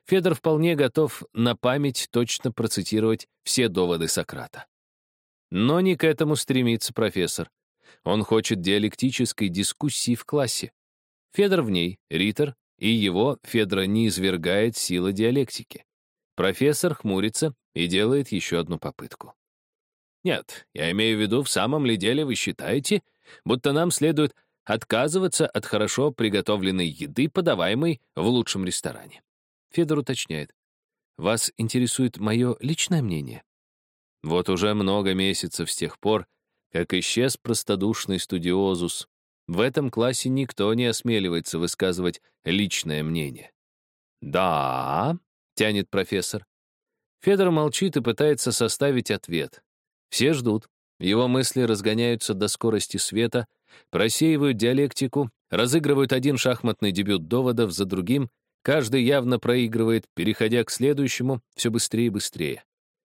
Федор вполне готов на память точно процитировать все доводы Сократа. Но не к этому стремится профессор. Он хочет диалектической дискуссии в классе. Федор в ней, Риттер, и его, Федора, не извергает сила диалектики. Профессор хмурится и делает еще одну попытку. Нет, я имею в виду, в самом ли деле вы считаете, будто нам следует отказываться от хорошо приготовленной еды, подаваемой в лучшем ресторане. Федор уточняет. Вас интересует мое личное мнение? Вот уже много месяцев с тех пор, как исчез простодушный студиозус, в этом классе никто не осмеливается высказывать личное мнение. «Да», — тянет профессор. Федор молчит и пытается составить ответ. Все ждут. Его мысли разгоняются до скорости света, просеивают диалектику, разыгрывают один шахматный дебют доводов за другим, каждый явно проигрывает, переходя к следующему все быстрее и быстрее.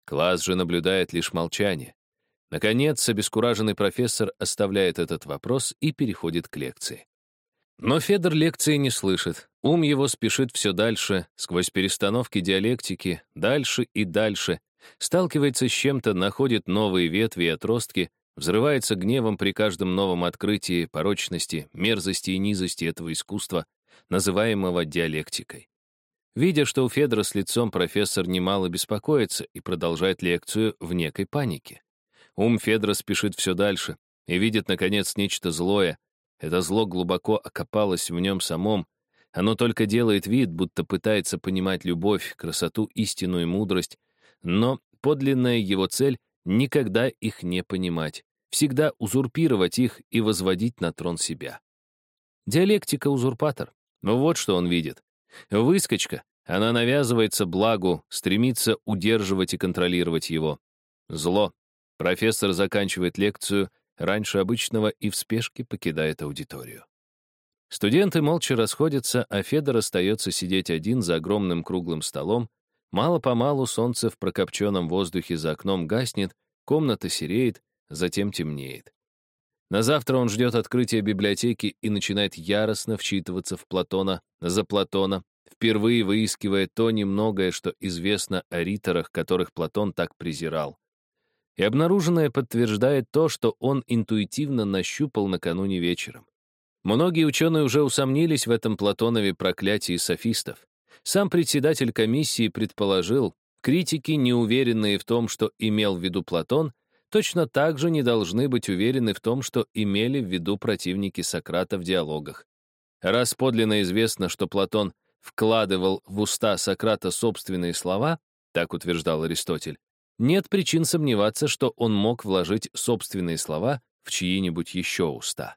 Класс же наблюдает лишь молчание. Наконец, обескураженный профессор оставляет этот вопрос и переходит к лекции. Но Федор лекции не слышит. Ум его спешит все дальше, сквозь перестановки диалектики, дальше и дальше, сталкивается с чем-то, находит новые ветви и отростки, взрывается гневом при каждом новом открытии порочности, мерзости и низости этого искусства, называемого диалектикой. Видя, что у Федора с лицом профессор немало беспокоится и продолжает лекцию в некой панике. Ум Федора спешит все дальше и видит, наконец, нечто злое. Это зло глубоко окопалось в нем самом. Оно только делает вид, будто пытается понимать любовь, красоту, истину и мудрость, но подлинная его цель — никогда их не понимать, всегда узурпировать их и возводить на трон себя. Диалектика-узурпатор. Вот что он видит. Выскочка. Она навязывается благу, стремится удерживать и контролировать его. Зло. Профессор заканчивает лекцию раньше обычного и в спешке покидает аудиторию. Студенты молча расходятся, а Федор остается сидеть один за огромным круглым столом, Мало-помалу солнце в прокопченном воздухе за окном гаснет, комната сереет, затем темнеет. На завтра он ждет открытия библиотеки и начинает яростно вчитываться в Платона за Платона, впервые выискивая то немногое, что известно о риторах, которых Платон так презирал. И обнаруженное подтверждает то, что он интуитивно нащупал накануне вечером. Многие ученые уже усомнились в этом Платонове проклятии софистов. Сам председатель комиссии предположил, критики, не уверенные в том, что имел в виду Платон, точно так же не должны быть уверены в том, что имели в виду противники Сократа в диалогах. Раз подлинно известно, что Платон вкладывал в уста Сократа собственные слова, так утверждал Аристотель, нет причин сомневаться, что он мог вложить собственные слова в чьи-нибудь еще уста.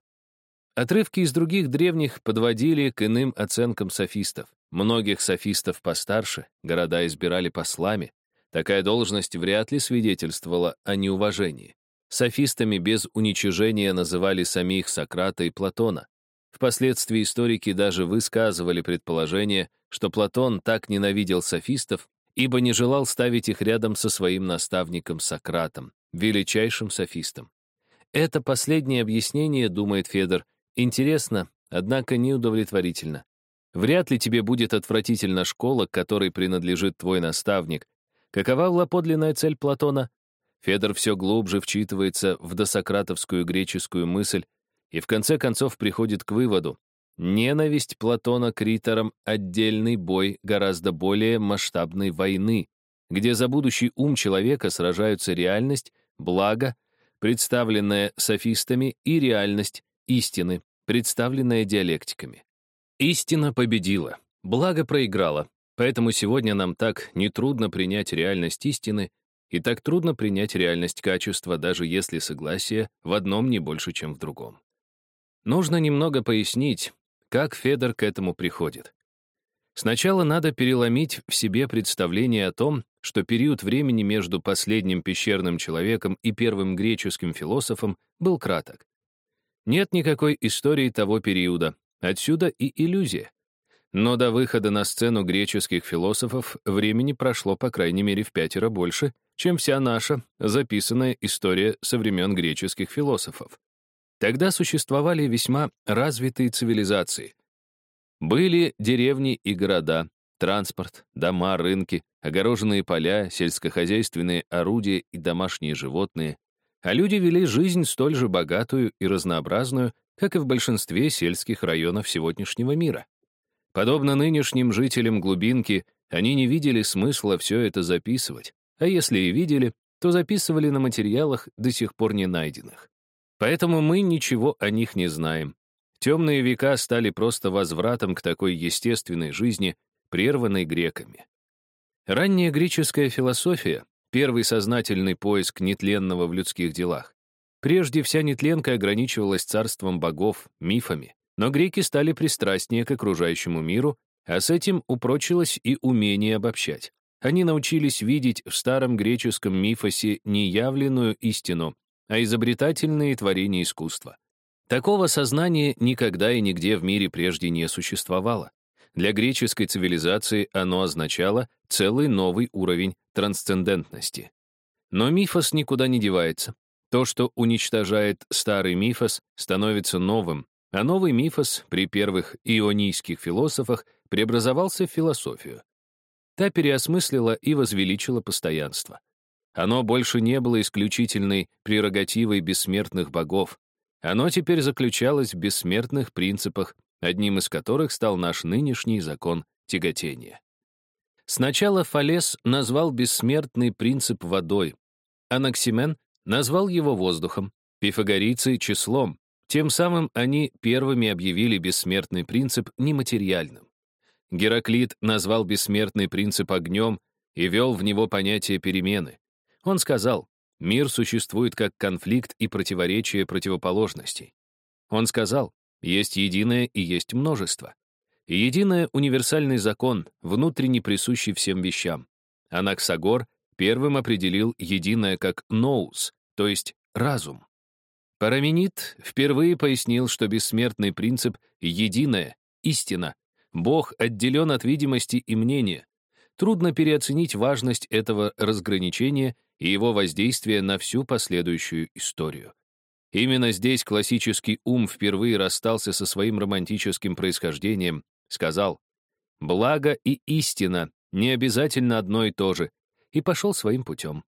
Отрывки из других древних подводили к иным оценкам софистов. Многих софистов постарше города избирали послами. Такая должность вряд ли свидетельствовала о неуважении. Софистами без уничижения называли самих Сократа и Платона. Впоследствии историки даже высказывали предположение, что Платон так ненавидел софистов, ибо не желал ставить их рядом со своим наставником Сократом, величайшим софистом. Это последнее объяснение, думает Федор, интересно, однако неудовлетворительно. Вряд ли тебе будет отвратительна школа, к которой принадлежит твой наставник. Какова была подлинная цель Платона? Федор все глубже вчитывается в досократовскую греческую мысль и в конце концов приходит к выводу. Ненависть Платона к риторам — отдельный бой гораздо более масштабной войны, где за будущий ум человека сражаются реальность, благо, представленная софистами, и реальность, истины, представленная диалектиками. Истина победила, благо проиграла. Поэтому сегодня нам так нетрудно принять реальность истины и так трудно принять реальность качества, даже если согласие в одном не больше, чем в другом. Нужно немного пояснить, как Федор к этому приходит. Сначала надо переломить в себе представление о том, что период времени между последним пещерным человеком и первым греческим философом был краток. Нет никакой истории того периода, отсюда и иллюзия. Но до выхода на сцену греческих философов времени прошло по крайней мере в пятеро больше, чем вся наша записанная история со времен греческих философов. Тогда существовали весьма развитые цивилизации. Были деревни и города, транспорт, дома, рынки, огороженные поля, сельскохозяйственные орудия и домашние животные, а люди вели жизнь столь же богатую и разнообразную, как и в большинстве сельских районов сегодняшнего мира. Подобно нынешним жителям глубинки, они не видели смысла все это записывать, а если и видели, то записывали на материалах, до сих пор не найденных. Поэтому мы ничего о них не знаем. Темные века стали просто возвратом к такой естественной жизни, прерванной греками. Ранняя греческая философия — первый сознательный поиск нетленного в людских делах. Прежде вся нетленка ограничивалась царством богов, мифами, но греки стали пристрастнее к окружающему миру, а с этим упрочилось и умение обобщать. Они научились видеть в старом греческом мифосе не явленную истину, а изобретательные творения искусства. Такого сознания никогда и нигде в мире прежде не существовало. Для греческой цивилизации оно означало целый новый уровень трансцендентности. Но мифос никуда не девается. То, что уничтожает старый мифос, становится новым, а новый мифос при первых ионийских философах преобразовался в философию. Та переосмыслила и возвеличила постоянство. Оно больше не было исключительной прерогативой бессмертных богов. Оно теперь заключалось в бессмертных принципах, одним из которых стал наш нынешний закон тяготения. Сначала Фалес назвал бессмертный принцип водой, Анаксимен назвал его воздухом, пифагорийцы — числом. Тем самым они первыми объявили бессмертный принцип нематериальным. Гераклит назвал бессмертный принцип огнем и вел в него понятие перемены. Он сказал, мир существует как конфликт и противоречие противоположностей. Он сказал, есть единое и есть множество. Единое — универсальный закон, внутренне присущий всем вещам. Анаксагор первым определил единое как «ноус», то есть разум. Параменид впервые пояснил, что бессмертный принцип — единое, истина. Бог отделен от видимости и мнения. Трудно переоценить важность этого разграничения и его воздействия на всю последующую историю. Именно здесь классический ум впервые расстался со своим романтическим происхождением, сказал «благо и истина не обязательно одно и то же», и пошел своим путем.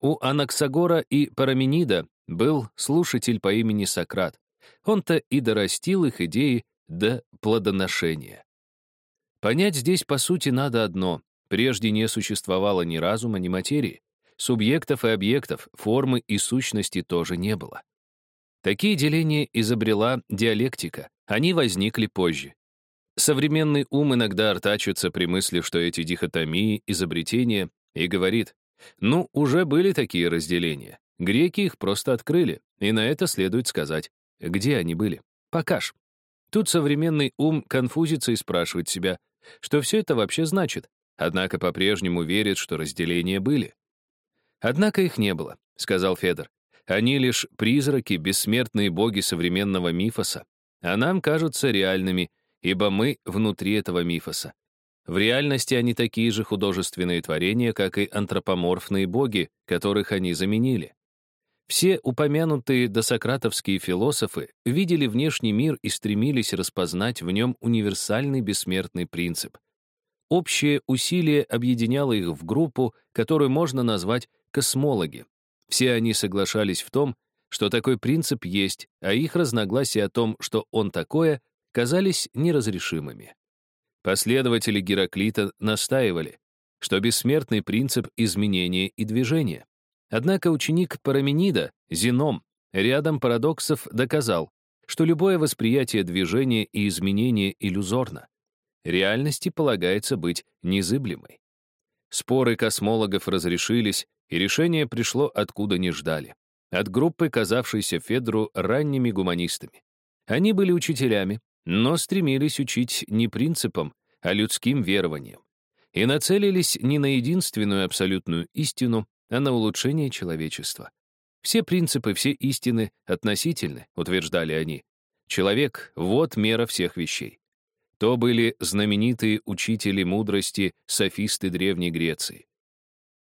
У Анаксагора и Параменида был слушатель по имени Сократ. Он-то и дорастил их идеи до плодоношения. Понять здесь, по сути, надо одно. Прежде не существовало ни разума, ни материи. Субъектов и объектов, формы и сущности тоже не было. Такие деления изобрела диалектика, они возникли позже. Современный ум иногда артачится при мысли, что эти дихотомии — изобретения, и говорит, ну, уже были такие разделения. Греки их просто открыли, и на это следует сказать, где они были. Покаж. Тут современный ум конфузится и спрашивает себя, что все это вообще значит, однако по-прежнему верит, что разделения были. Однако их не было, сказал Федор. Они лишь призраки, бессмертные боги современного мифоса, а нам кажутся реальными, ибо мы внутри этого мифоса. В реальности они такие же художественные творения, как и антропоморфные боги, которых они заменили. Все упомянутые досократовские философы видели внешний мир и стремились распознать в нем универсальный бессмертный принцип. Общее усилие объединяло их в группу, которую можно назвать космологи. Все они соглашались в том, что такой принцип есть, а их разногласия о том, что он такое, казались неразрешимыми. Последователи Гераклита настаивали, что бессмертный принцип изменения и движения. Однако ученик Параменида, Зеном, рядом парадоксов доказал, что любое восприятие движения и изменения иллюзорно. реальности полагается быть незыблемой. Споры космологов разрешились, и решение пришло откуда не ждали. От группы, казавшейся Федру ранними гуманистами. Они были учителями, но стремились учить не принципам, а людским верованиям. И нацелились не на единственную абсолютную истину, а на улучшение человечества. Все принципы, все истины относительны, утверждали они. Человек — вот мера всех вещей. То были знаменитые учители мудрости, софисты Древней Греции.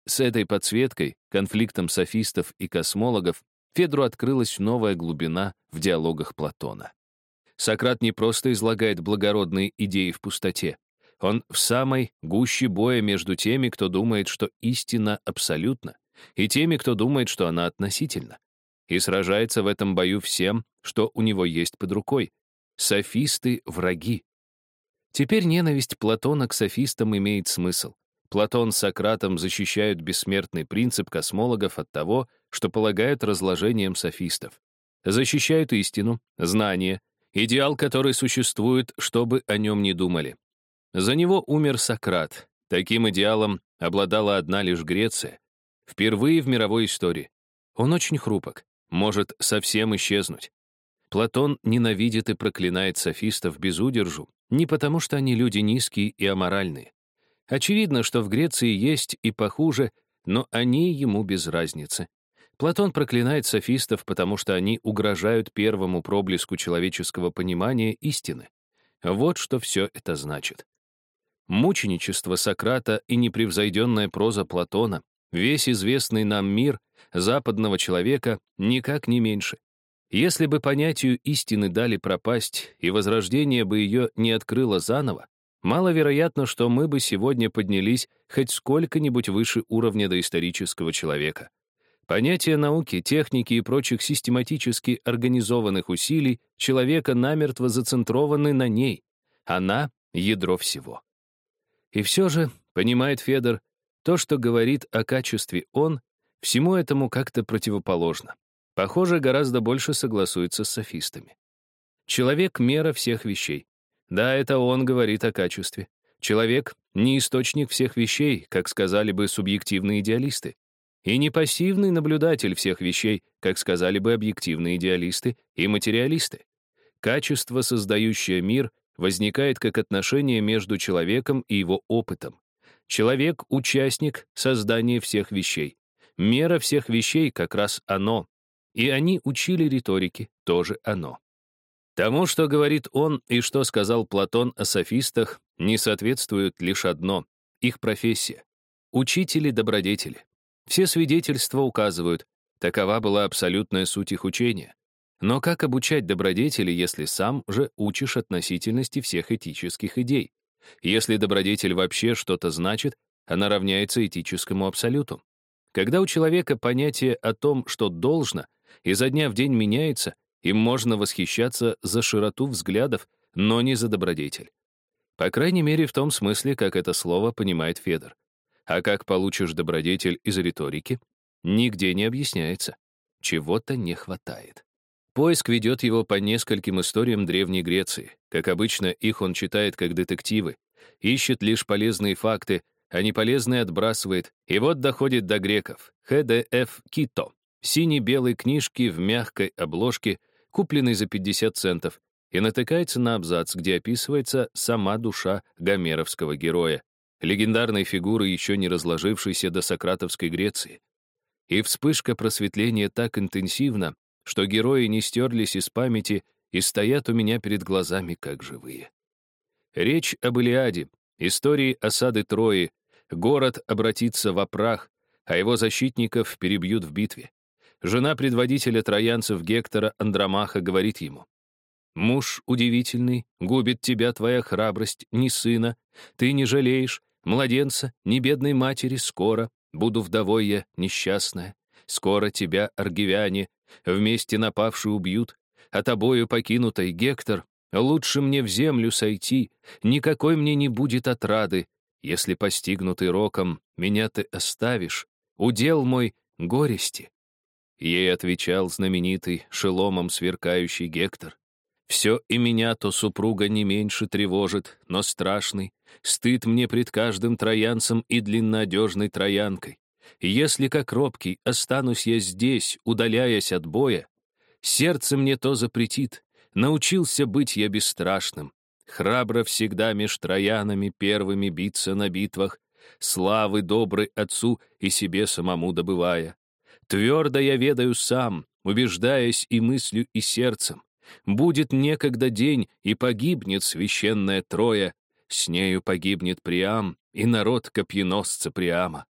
С этой подсветкой, конфликтом софистов и космологов, Федру открылась новая глубина в диалогах Платона. Сократ не просто излагает благородные идеи в пустоте. Он в самой гуще боя между теми, кто думает, что истина абсолютна, и теми, кто думает, что она относительна. И сражается в этом бою всем, что у него есть под рукой. Софисты — враги. Теперь ненависть Платона к софистам имеет смысл. Платон с Сократом защищают бессмертный принцип космологов от того, что полагают разложением софистов. Защищают истину, знание, идеал, который существует, чтобы о нем не думали. За него умер Сократ. Таким идеалом обладала одна лишь Греция. Впервые в мировой истории. Он очень хрупок, может совсем исчезнуть. Платон ненавидит и проклинает софистов без удержу, не потому что они люди низкие и аморальные. Очевидно, что в Греции есть и похуже, но они ему без разницы. Платон проклинает софистов, потому что они угрожают первому проблеску человеческого понимания истины. Вот что все это значит. Мученичество Сократа и непревзойденная проза Платона, весь известный нам мир западного человека никак не меньше. Если бы понятию истины дали пропасть, и возрождение бы ее не открыло заново, маловероятно, что мы бы сегодня поднялись хоть сколько-нибудь выше уровня доисторического человека. Понятия науки, техники и прочих систематически организованных усилий человека намертво зацентрованы на ней. Она — ядро всего. И все же, понимает Федор, то, что говорит о качестве он, всему этому как-то противоположно. Похоже, гораздо больше согласуется с софистами. Человек — мера всех вещей. Да, это он говорит о качестве. Человек — не источник всех вещей, как сказали бы субъективные идеалисты. И не пассивный наблюдатель всех вещей, как сказали бы объективные идеалисты и материалисты. Качество, создающее мир, возникает как отношение между человеком и его опытом. Человек — участник создания всех вещей. Мера всех вещей как раз оно, и они учили риторике, тоже оно. Тому, что говорит он и что сказал Платон о софистах, не соответствует лишь одно — их профессия. Учители-добродетели. Все свидетельства указывают, такова была абсолютная суть их учения. Но как обучать добродетели, если сам же учишь относительности всех этических идей? Если добродетель вообще что-то значит, она равняется этическому абсолюту. Когда у человека понятие о том, что должно, изо дня в день меняется, им можно восхищаться за широту взглядов, но не за добродетель. По крайней мере, в том смысле, как это слово понимает Федор. А как получишь добродетель из риторики, нигде не объясняется. Чего-то не хватает. Поиск ведет его по нескольким историям Древней Греции. Как обычно, их он читает как детективы. Ищет лишь полезные факты, а неполезные отбрасывает. И вот доходит до греков. ХДФ Кито синей-белой книжки в мягкой обложке, купленной за 50 центов, и натыкается на абзац, где описывается сама душа гомеровского героя, легендарной фигуры, еще не разложившейся до сократовской Греции. И вспышка просветления так интенсивна, что герои не стерлись из памяти и стоят у меня перед глазами как живые. Речь об Илиаде, истории осады Трои, город обратится в прах, а его защитников перебьют в битве. Жена предводителя троянцев Гектора Андромаха говорит ему, «Муж удивительный, губит тебя твоя храбрость, ни сына, ты не жалеешь, младенца, ни бедной матери, скоро, буду вдовой я несчастная, скоро тебя, аргивяне, вместе напавшие убьют, а тобою покинутой, Гектор, лучше мне в землю сойти, никакой мне не будет отрады, если постигнутый роком меня ты оставишь, удел мой горести. Ей отвечал знаменитый шеломом сверкающий Гектор. Все и меня то супруга не меньше тревожит, но страшный. Стыд мне пред каждым троянцем и длиннодежной троянкой. Если как робкий останусь я здесь, удаляясь от боя, сердце мне то запретит. Научился быть я бесстрашным. Храбро всегда меж троянами первыми биться на битвах, славы добрый отцу и себе самому добывая. Твердо я ведаю сам, убеждаясь и мыслью, и сердцем. Будет некогда день, и погибнет священная Троя, с нею погибнет Приам и народ копьеносца Приама.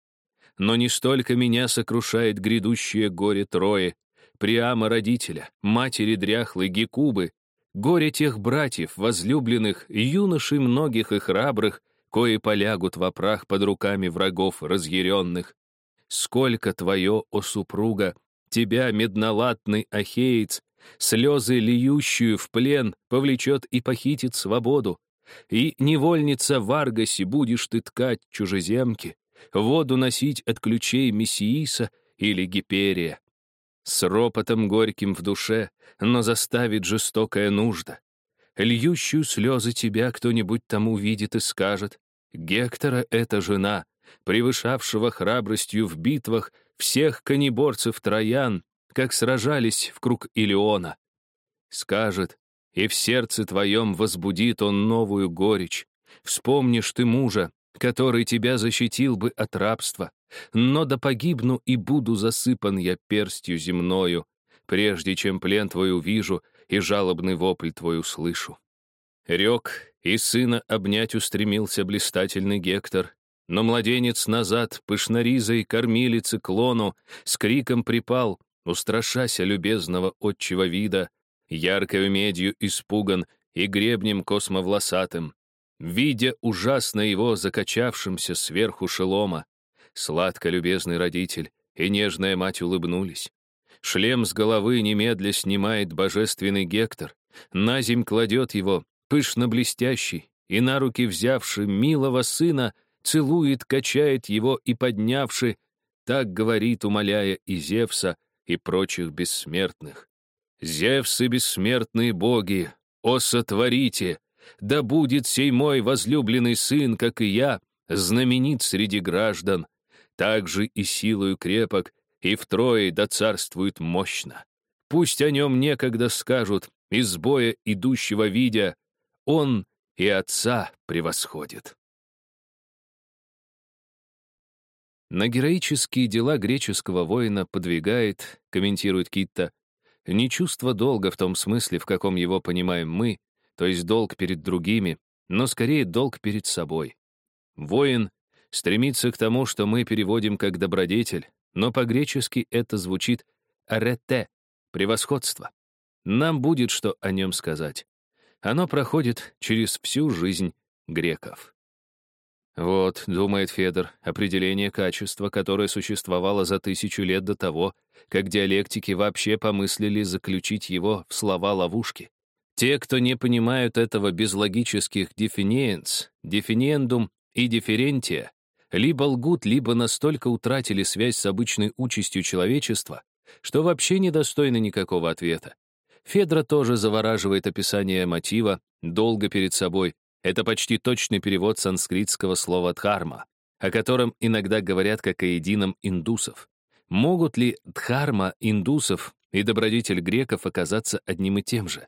Но не столько меня сокрушает грядущее горе Трои, Приама родителя, матери дряхлой Гекубы, горе тех братьев, возлюбленных, юношей многих и храбрых, кои полягут в опрах под руками врагов разъяренных. Сколько твое, о супруга, тебя, меднолатный ахеец, слезы, льющую в плен, повлечет и похитит свободу. И невольница в Аргасе будешь ты ткать чужеземки, воду носить от ключей Мессииса или Гиперия. С ропотом горьким в душе, но заставит жестокая нужда. Льющую слезы тебя кто-нибудь там увидит и скажет, Гектора — это жена, превышавшего храбростью в битвах всех конеборцев троян, как сражались в круг Илеона. Скажет, и в сердце твоем возбудит он новую горечь. Вспомнишь ты мужа, который тебя защитил бы от рабства, но да погибну и буду засыпан я перстью земною, прежде чем плен твой увижу и жалобный вопль твой услышу. Рек, и сына обнять устремился блистательный Гектор, но младенец назад, пышноризой кормилицы клону, с криком припал, устрашася любезного отчего вида, яркою медью испуган и гребнем космовласатым, видя ужасно его закачавшимся сверху шелома. Сладко любезный родитель и нежная мать улыбнулись. Шлем с головы немедля снимает божественный Гектор, на земь кладет его, пышно-блестящий, и на руки взявший милого сына, целует, качает его и поднявши, так говорит, умоляя и Зевса, и прочих бессмертных. «Зевсы бессмертные боги, о сотворите! Да будет сей мой возлюбленный сын, как и я, знаменит среди граждан, также и силою крепок, и втрое да царствует мощно. Пусть о нем некогда скажут, из боя идущего видя, он и отца превосходит. На героические дела греческого воина подвигает, комментирует Китта, не чувство долга в том смысле, в каком его понимаем мы, то есть долг перед другими, но скорее долг перед собой. Воин стремится к тому, что мы переводим как добродетель, но по-гречески это звучит «арете» — превосходство. Нам будет что о нем сказать. Оно проходит через всю жизнь греков. Вот, думает Федор, определение качества, которое существовало за тысячу лет до того, как диалектики вообще помыслили заключить его в слова-ловушки. Те, кто не понимают этого без логических дефиниенс, дефиниендум и дифферентия, либо лгут, либо настолько утратили связь с обычной участью человечества, что вообще недостойны никакого ответа. Федра тоже завораживает описание мотива долго перед собой. Это почти точный перевод санскритского слова «дхарма», о котором иногда говорят как о едином индусов. Могут ли дхарма индусов и добродетель греков оказаться одним и тем же?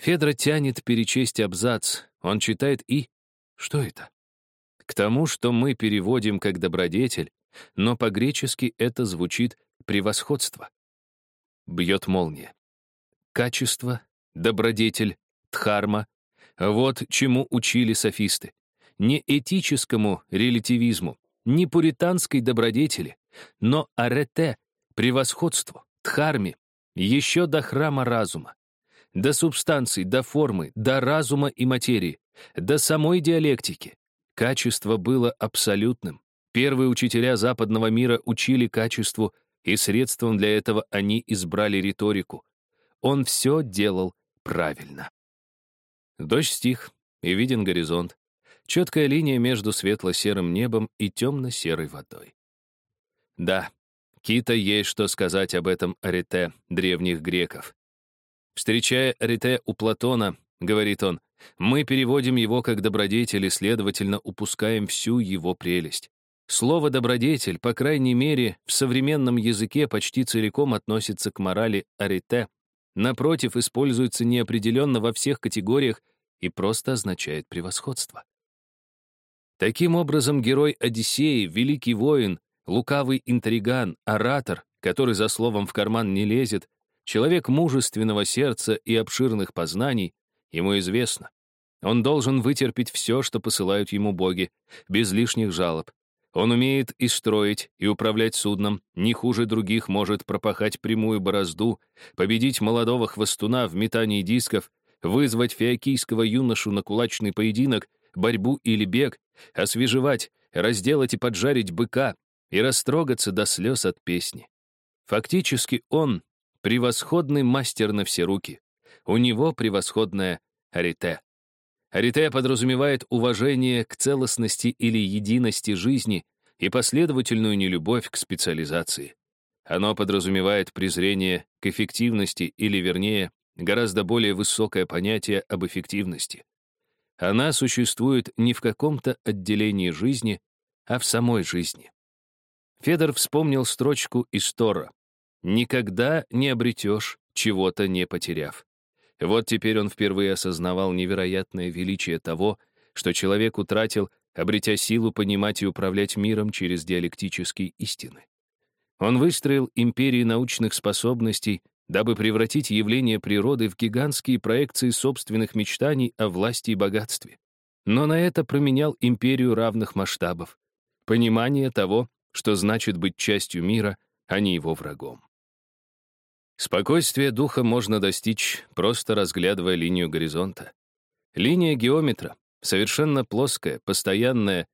Федра тянет перечесть абзац, он читает и... Что это? К тому, что мы переводим как добродетель, но по-гречески это звучит «превосходство». Бьет молния качество, добродетель, дхарма — вот чему учили софисты. Не этическому релятивизму, не пуританской добродетели, но арете, превосходству, дхарме, еще до храма разума, до субстанций, до формы, до разума и материи, до самой диалектики. Качество было абсолютным. Первые учителя западного мира учили качеству, и средством для этого они избрали риторику, он все делал правильно. Дождь стих, и виден горизонт. Четкая линия между светло-серым небом и темно-серой водой. Да, Кита есть что сказать об этом арете древних греков. Встречая Арите у Платона, говорит он, мы переводим его как добродетель и, следовательно, упускаем всю его прелесть. Слово «добродетель», по крайней мере, в современном языке почти целиком относится к морали арите, напротив, используется неопределенно во всех категориях и просто означает превосходство. Таким образом, герой Одиссеи, великий воин, лукавый интриган, оратор, который за словом в карман не лезет, человек мужественного сердца и обширных познаний, ему известно. Он должен вытерпеть все, что посылают ему боги, без лишних жалоб. Он умеет и строить, и управлять судном, не хуже других может пропахать прямую борозду, победить молодого хвостуна в метании дисков, вызвать фиокийского юношу на кулачный поединок, борьбу или бег, освежевать, разделать и поджарить быка и растрогаться до слез от песни. Фактически он — превосходный мастер на все руки. У него превосходная арите. Арите подразумевает уважение к целостности или единости жизни и последовательную нелюбовь к специализации. Оно подразумевает презрение к эффективности или, вернее, гораздо более высокое понятие об эффективности. Она существует не в каком-то отделении жизни, а в самой жизни. Федор вспомнил строчку из Тора «Никогда не обретешь, чего-то не потеряв». Вот теперь он впервые осознавал невероятное величие того, что человек утратил, обретя силу понимать и управлять миром через диалектические истины. Он выстроил империи научных способностей, дабы превратить явления природы в гигантские проекции собственных мечтаний о власти и богатстве. Но на это променял империю равных масштабов. Понимание того, что значит быть частью мира, а не его врагом. Спокойствие духа можно достичь, просто разглядывая линию горизонта. Линия геометра, совершенно плоская, постоянная,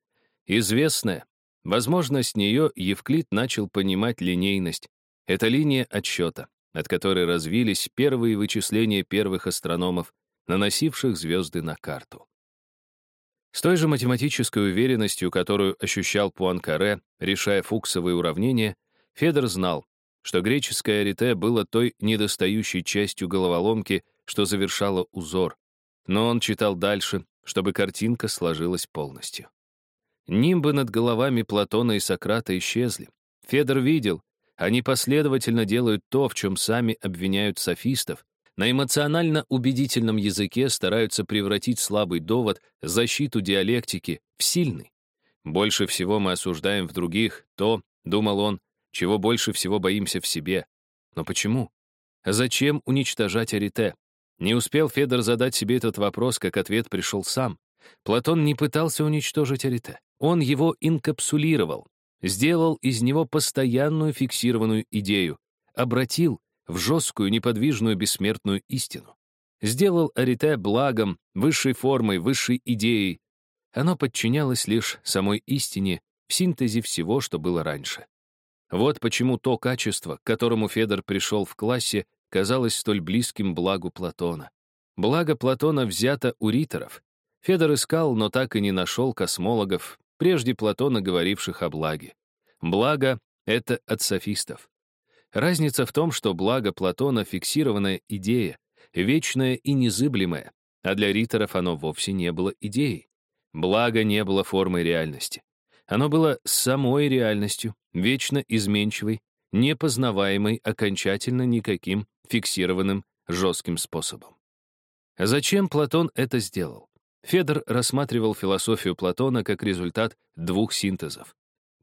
известная. Возможно, с нее Евклид начал понимать линейность. Это линия отсчета, от которой развились первые вычисления первых астрономов, наносивших звезды на карту. С той же математической уверенностью, которую ощущал Пуанкаре, решая фуксовые уравнения, Федор знал, что греческое арите было той недостающей частью головоломки, что завершало узор. Но он читал дальше, чтобы картинка сложилась полностью. Нимбы над головами Платона и Сократа исчезли. Федор видел, они последовательно делают то, в чем сами обвиняют софистов, на эмоционально убедительном языке стараются превратить слабый довод, защиту диалектики, в сильный. Больше всего мы осуждаем в других то, думал он, чего больше всего боимся в себе. Но почему? Зачем уничтожать Арите? Не успел Федор задать себе этот вопрос, как ответ пришел сам. Платон не пытался уничтожить Арите. Он его инкапсулировал, сделал из него постоянную фиксированную идею, обратил в жесткую, неподвижную, бессмертную истину. Сделал Арите благом, высшей формой, высшей идеей. Оно подчинялось лишь самой истине в синтезе всего, что было раньше. Вот почему то качество, к которому Федор пришел в классе, казалось столь близким благу Платона. Благо Платона взято у риторов. Федор искал, но так и не нашел космологов, прежде Платона говоривших о благе. Благо — это от софистов. Разница в том, что благо Платона — фиксированная идея, вечная и незыблемая, а для риторов оно вовсе не было идеей. Благо не было формой реальности. Оно было самой реальностью, вечно изменчивой, непознаваемой окончательно никаким фиксированным жестким способом. Зачем Платон это сделал? Федор рассматривал философию Платона как результат двух синтезов.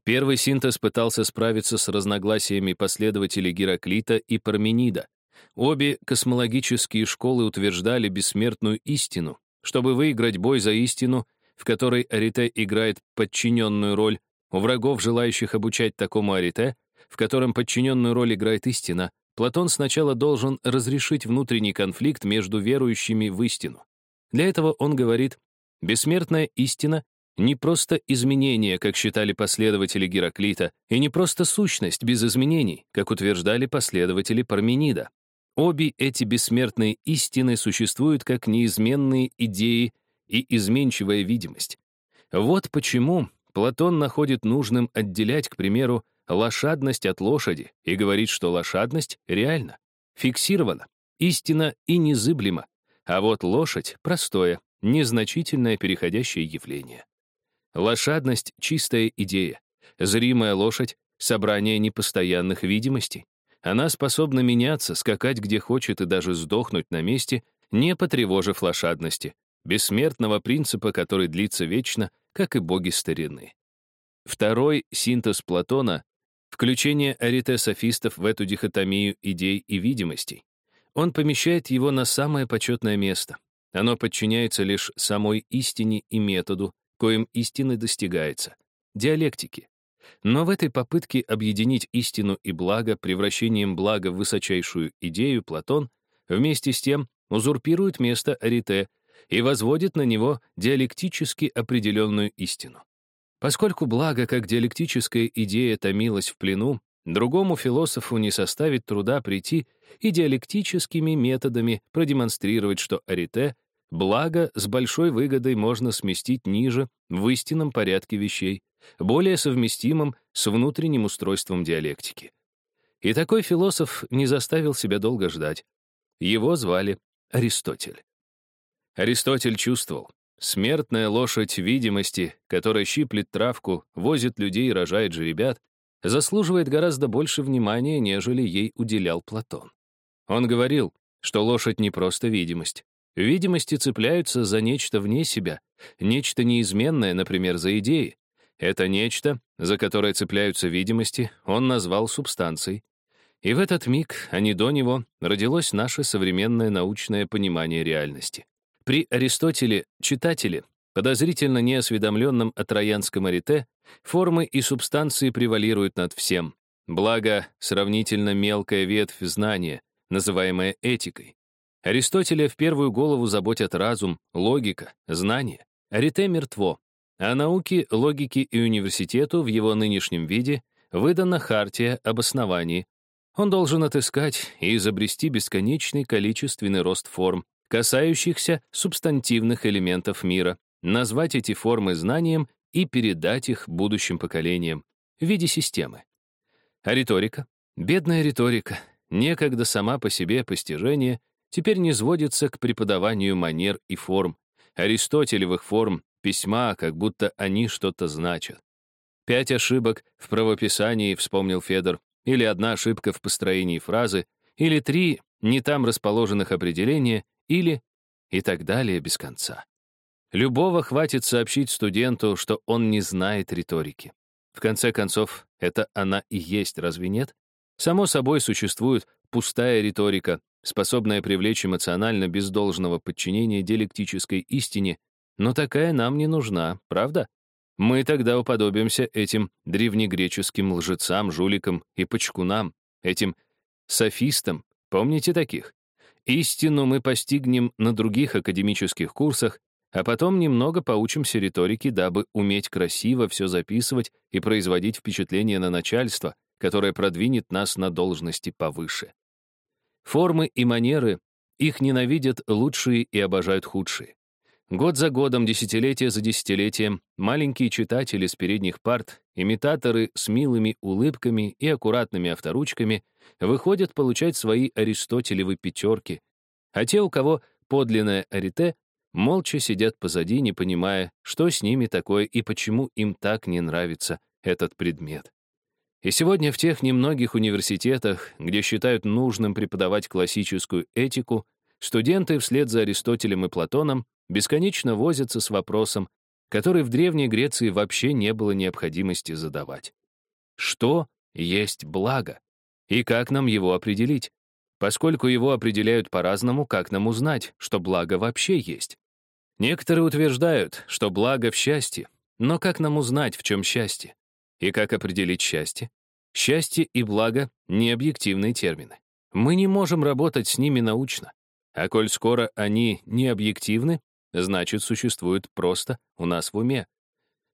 Первый синтез пытался справиться с разногласиями последователей Гераклита и Парменида. Обе космологические школы утверждали бессмертную истину. Чтобы выиграть бой за истину, в которой арите играет подчиненную роль, у врагов, желающих обучать такому арите, в котором подчиненную роль играет истина, Платон сначала должен разрешить внутренний конфликт между верующими в истину. Для этого он говорит, бессмертная истина не просто изменение, как считали последователи Гераклита, и не просто сущность без изменений, как утверждали последователи Парменида. Обе эти бессмертные истины существуют как неизменные идеи и изменчивая видимость. Вот почему Платон находит нужным отделять, к примеру, лошадность от лошади и говорит, что лошадность реальна, фиксирована, истина и незыблема, а вот лошадь — простое, незначительное переходящее явление. Лошадность — чистая идея. Зримая лошадь — собрание непостоянных видимостей. Она способна меняться, скакать где хочет и даже сдохнуть на месте, не потревожив лошадности, бессмертного принципа, который длится вечно, как и боги старины. Второй синтез Платона — включение арите-софистов в эту дихотомию идей и видимостей. Он помещает его на самое почетное место. Оно подчиняется лишь самой истине и методу, коим истины достигается — диалектике. Но в этой попытке объединить истину и благо превращением блага в высочайшую идею Платон вместе с тем узурпирует место арите и возводит на него диалектически определенную истину. Поскольку благо как диалектическая идея томилась в плену, другому философу не составит труда прийти и диалектическими методами продемонстрировать, что арите — благо с большой выгодой можно сместить ниже в истинном порядке вещей, более совместимым с внутренним устройством диалектики. И такой философ не заставил себя долго ждать. Его звали Аристотель. Аристотель чувствовал, смертная лошадь видимости, которая щиплет травку, возит людей и рожает жеребят, заслуживает гораздо больше внимания, нежели ей уделял Платон. Он говорил, что лошадь не просто видимость. Видимости цепляются за нечто вне себя, нечто неизменное, например, за идеи. Это нечто, за которое цепляются видимости, он назвал субстанцией. И в этот миг, а не до него, родилось наше современное научное понимание реальности. При Аристотеле читатели, подозрительно неосведомленном о троянском арите, формы и субстанции превалируют над всем. Благо, сравнительно мелкая ветвь знания, называемая этикой. Аристотеля в первую голову заботят разум, логика, знание. Арите мертво, а науке, логике и университету в его нынешнем виде выдана хартия об основании. Он должен отыскать и изобрести бесконечный количественный рост форм, касающихся субстантивных элементов мира, назвать эти формы знанием и передать их будущим поколениям в виде системы. А риторика? Бедная риторика, некогда сама по себе постижение, теперь не сводится к преподаванию манер и форм, аристотелевых форм, письма, как будто они что-то значат. Пять ошибок в правописании, вспомнил Федор, или одна ошибка в построении фразы, или три не там расположенных определения, или и так далее без конца. Любого хватит сообщить студенту, что он не знает риторики. В конце концов, это она и есть, разве нет? Само собой существует пустая риторика, способная привлечь эмоционально без должного подчинения диалектической истине, но такая нам не нужна, правда? Мы тогда уподобимся этим древнегреческим лжецам, жуликам и почкунам, этим софистам, помните таких? Истину мы постигнем на других академических курсах, а потом немного поучимся риторике, дабы уметь красиво все записывать и производить впечатление на начальство, которое продвинет нас на должности повыше. Формы и манеры, их ненавидят лучшие и обожают худшие. Год за годом, десятилетие за десятилетием, маленькие читатели с передних парт, имитаторы с милыми улыбками и аккуратными авторучками выходят получать свои аристотелевы пятерки, а те, у кого подлинное арите, молча сидят позади, не понимая, что с ними такое и почему им так не нравится этот предмет. И сегодня в тех немногих университетах, где считают нужным преподавать классическую этику, студенты вслед за Аристотелем и Платоном бесконечно возятся с вопросом, который в Древней Греции вообще не было необходимости задавать. Что есть благо? И как нам его определить? Поскольку его определяют по-разному, как нам узнать, что благо вообще есть? Некоторые утверждают, что благо в счастье, но как нам узнать, в чем счастье? И как определить счастье? Счастье и благо — не объективные термины. Мы не можем работать с ними научно. А коль скоро они не объективны, значит, существуют просто у нас в уме.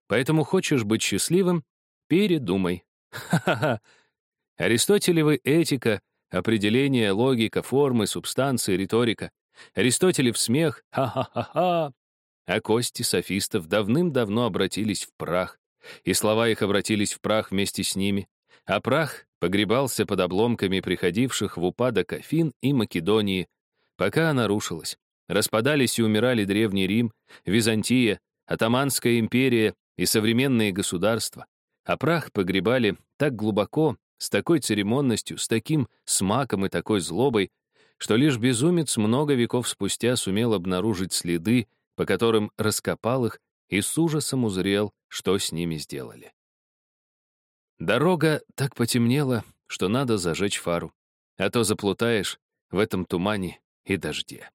Поэтому хочешь быть счастливым — передумай. Ха-ха-ха. Аристотелевы этика, определение, логика, формы, субстанции, риторика. Аристотелев смех, ха-ха-ха-ха. А кости софистов давным-давно обратились в прах, и слова их обратились в прах вместе с ними. а прах погребался под обломками приходивших в упадок Афин и Македонии, пока она рушилась. Распадались и умирали Древний Рим, Византия, Атаманская империя и современные государства, а прах погребали так глубоко, с такой церемонностью, с таким смаком и такой злобой, что лишь безумец много веков спустя сумел обнаружить следы, по которым раскопал их и с ужасом узрел, что с ними сделали. Дорога так потемнела, что надо зажечь фару, а то заплутаешь в этом тумане и дожде.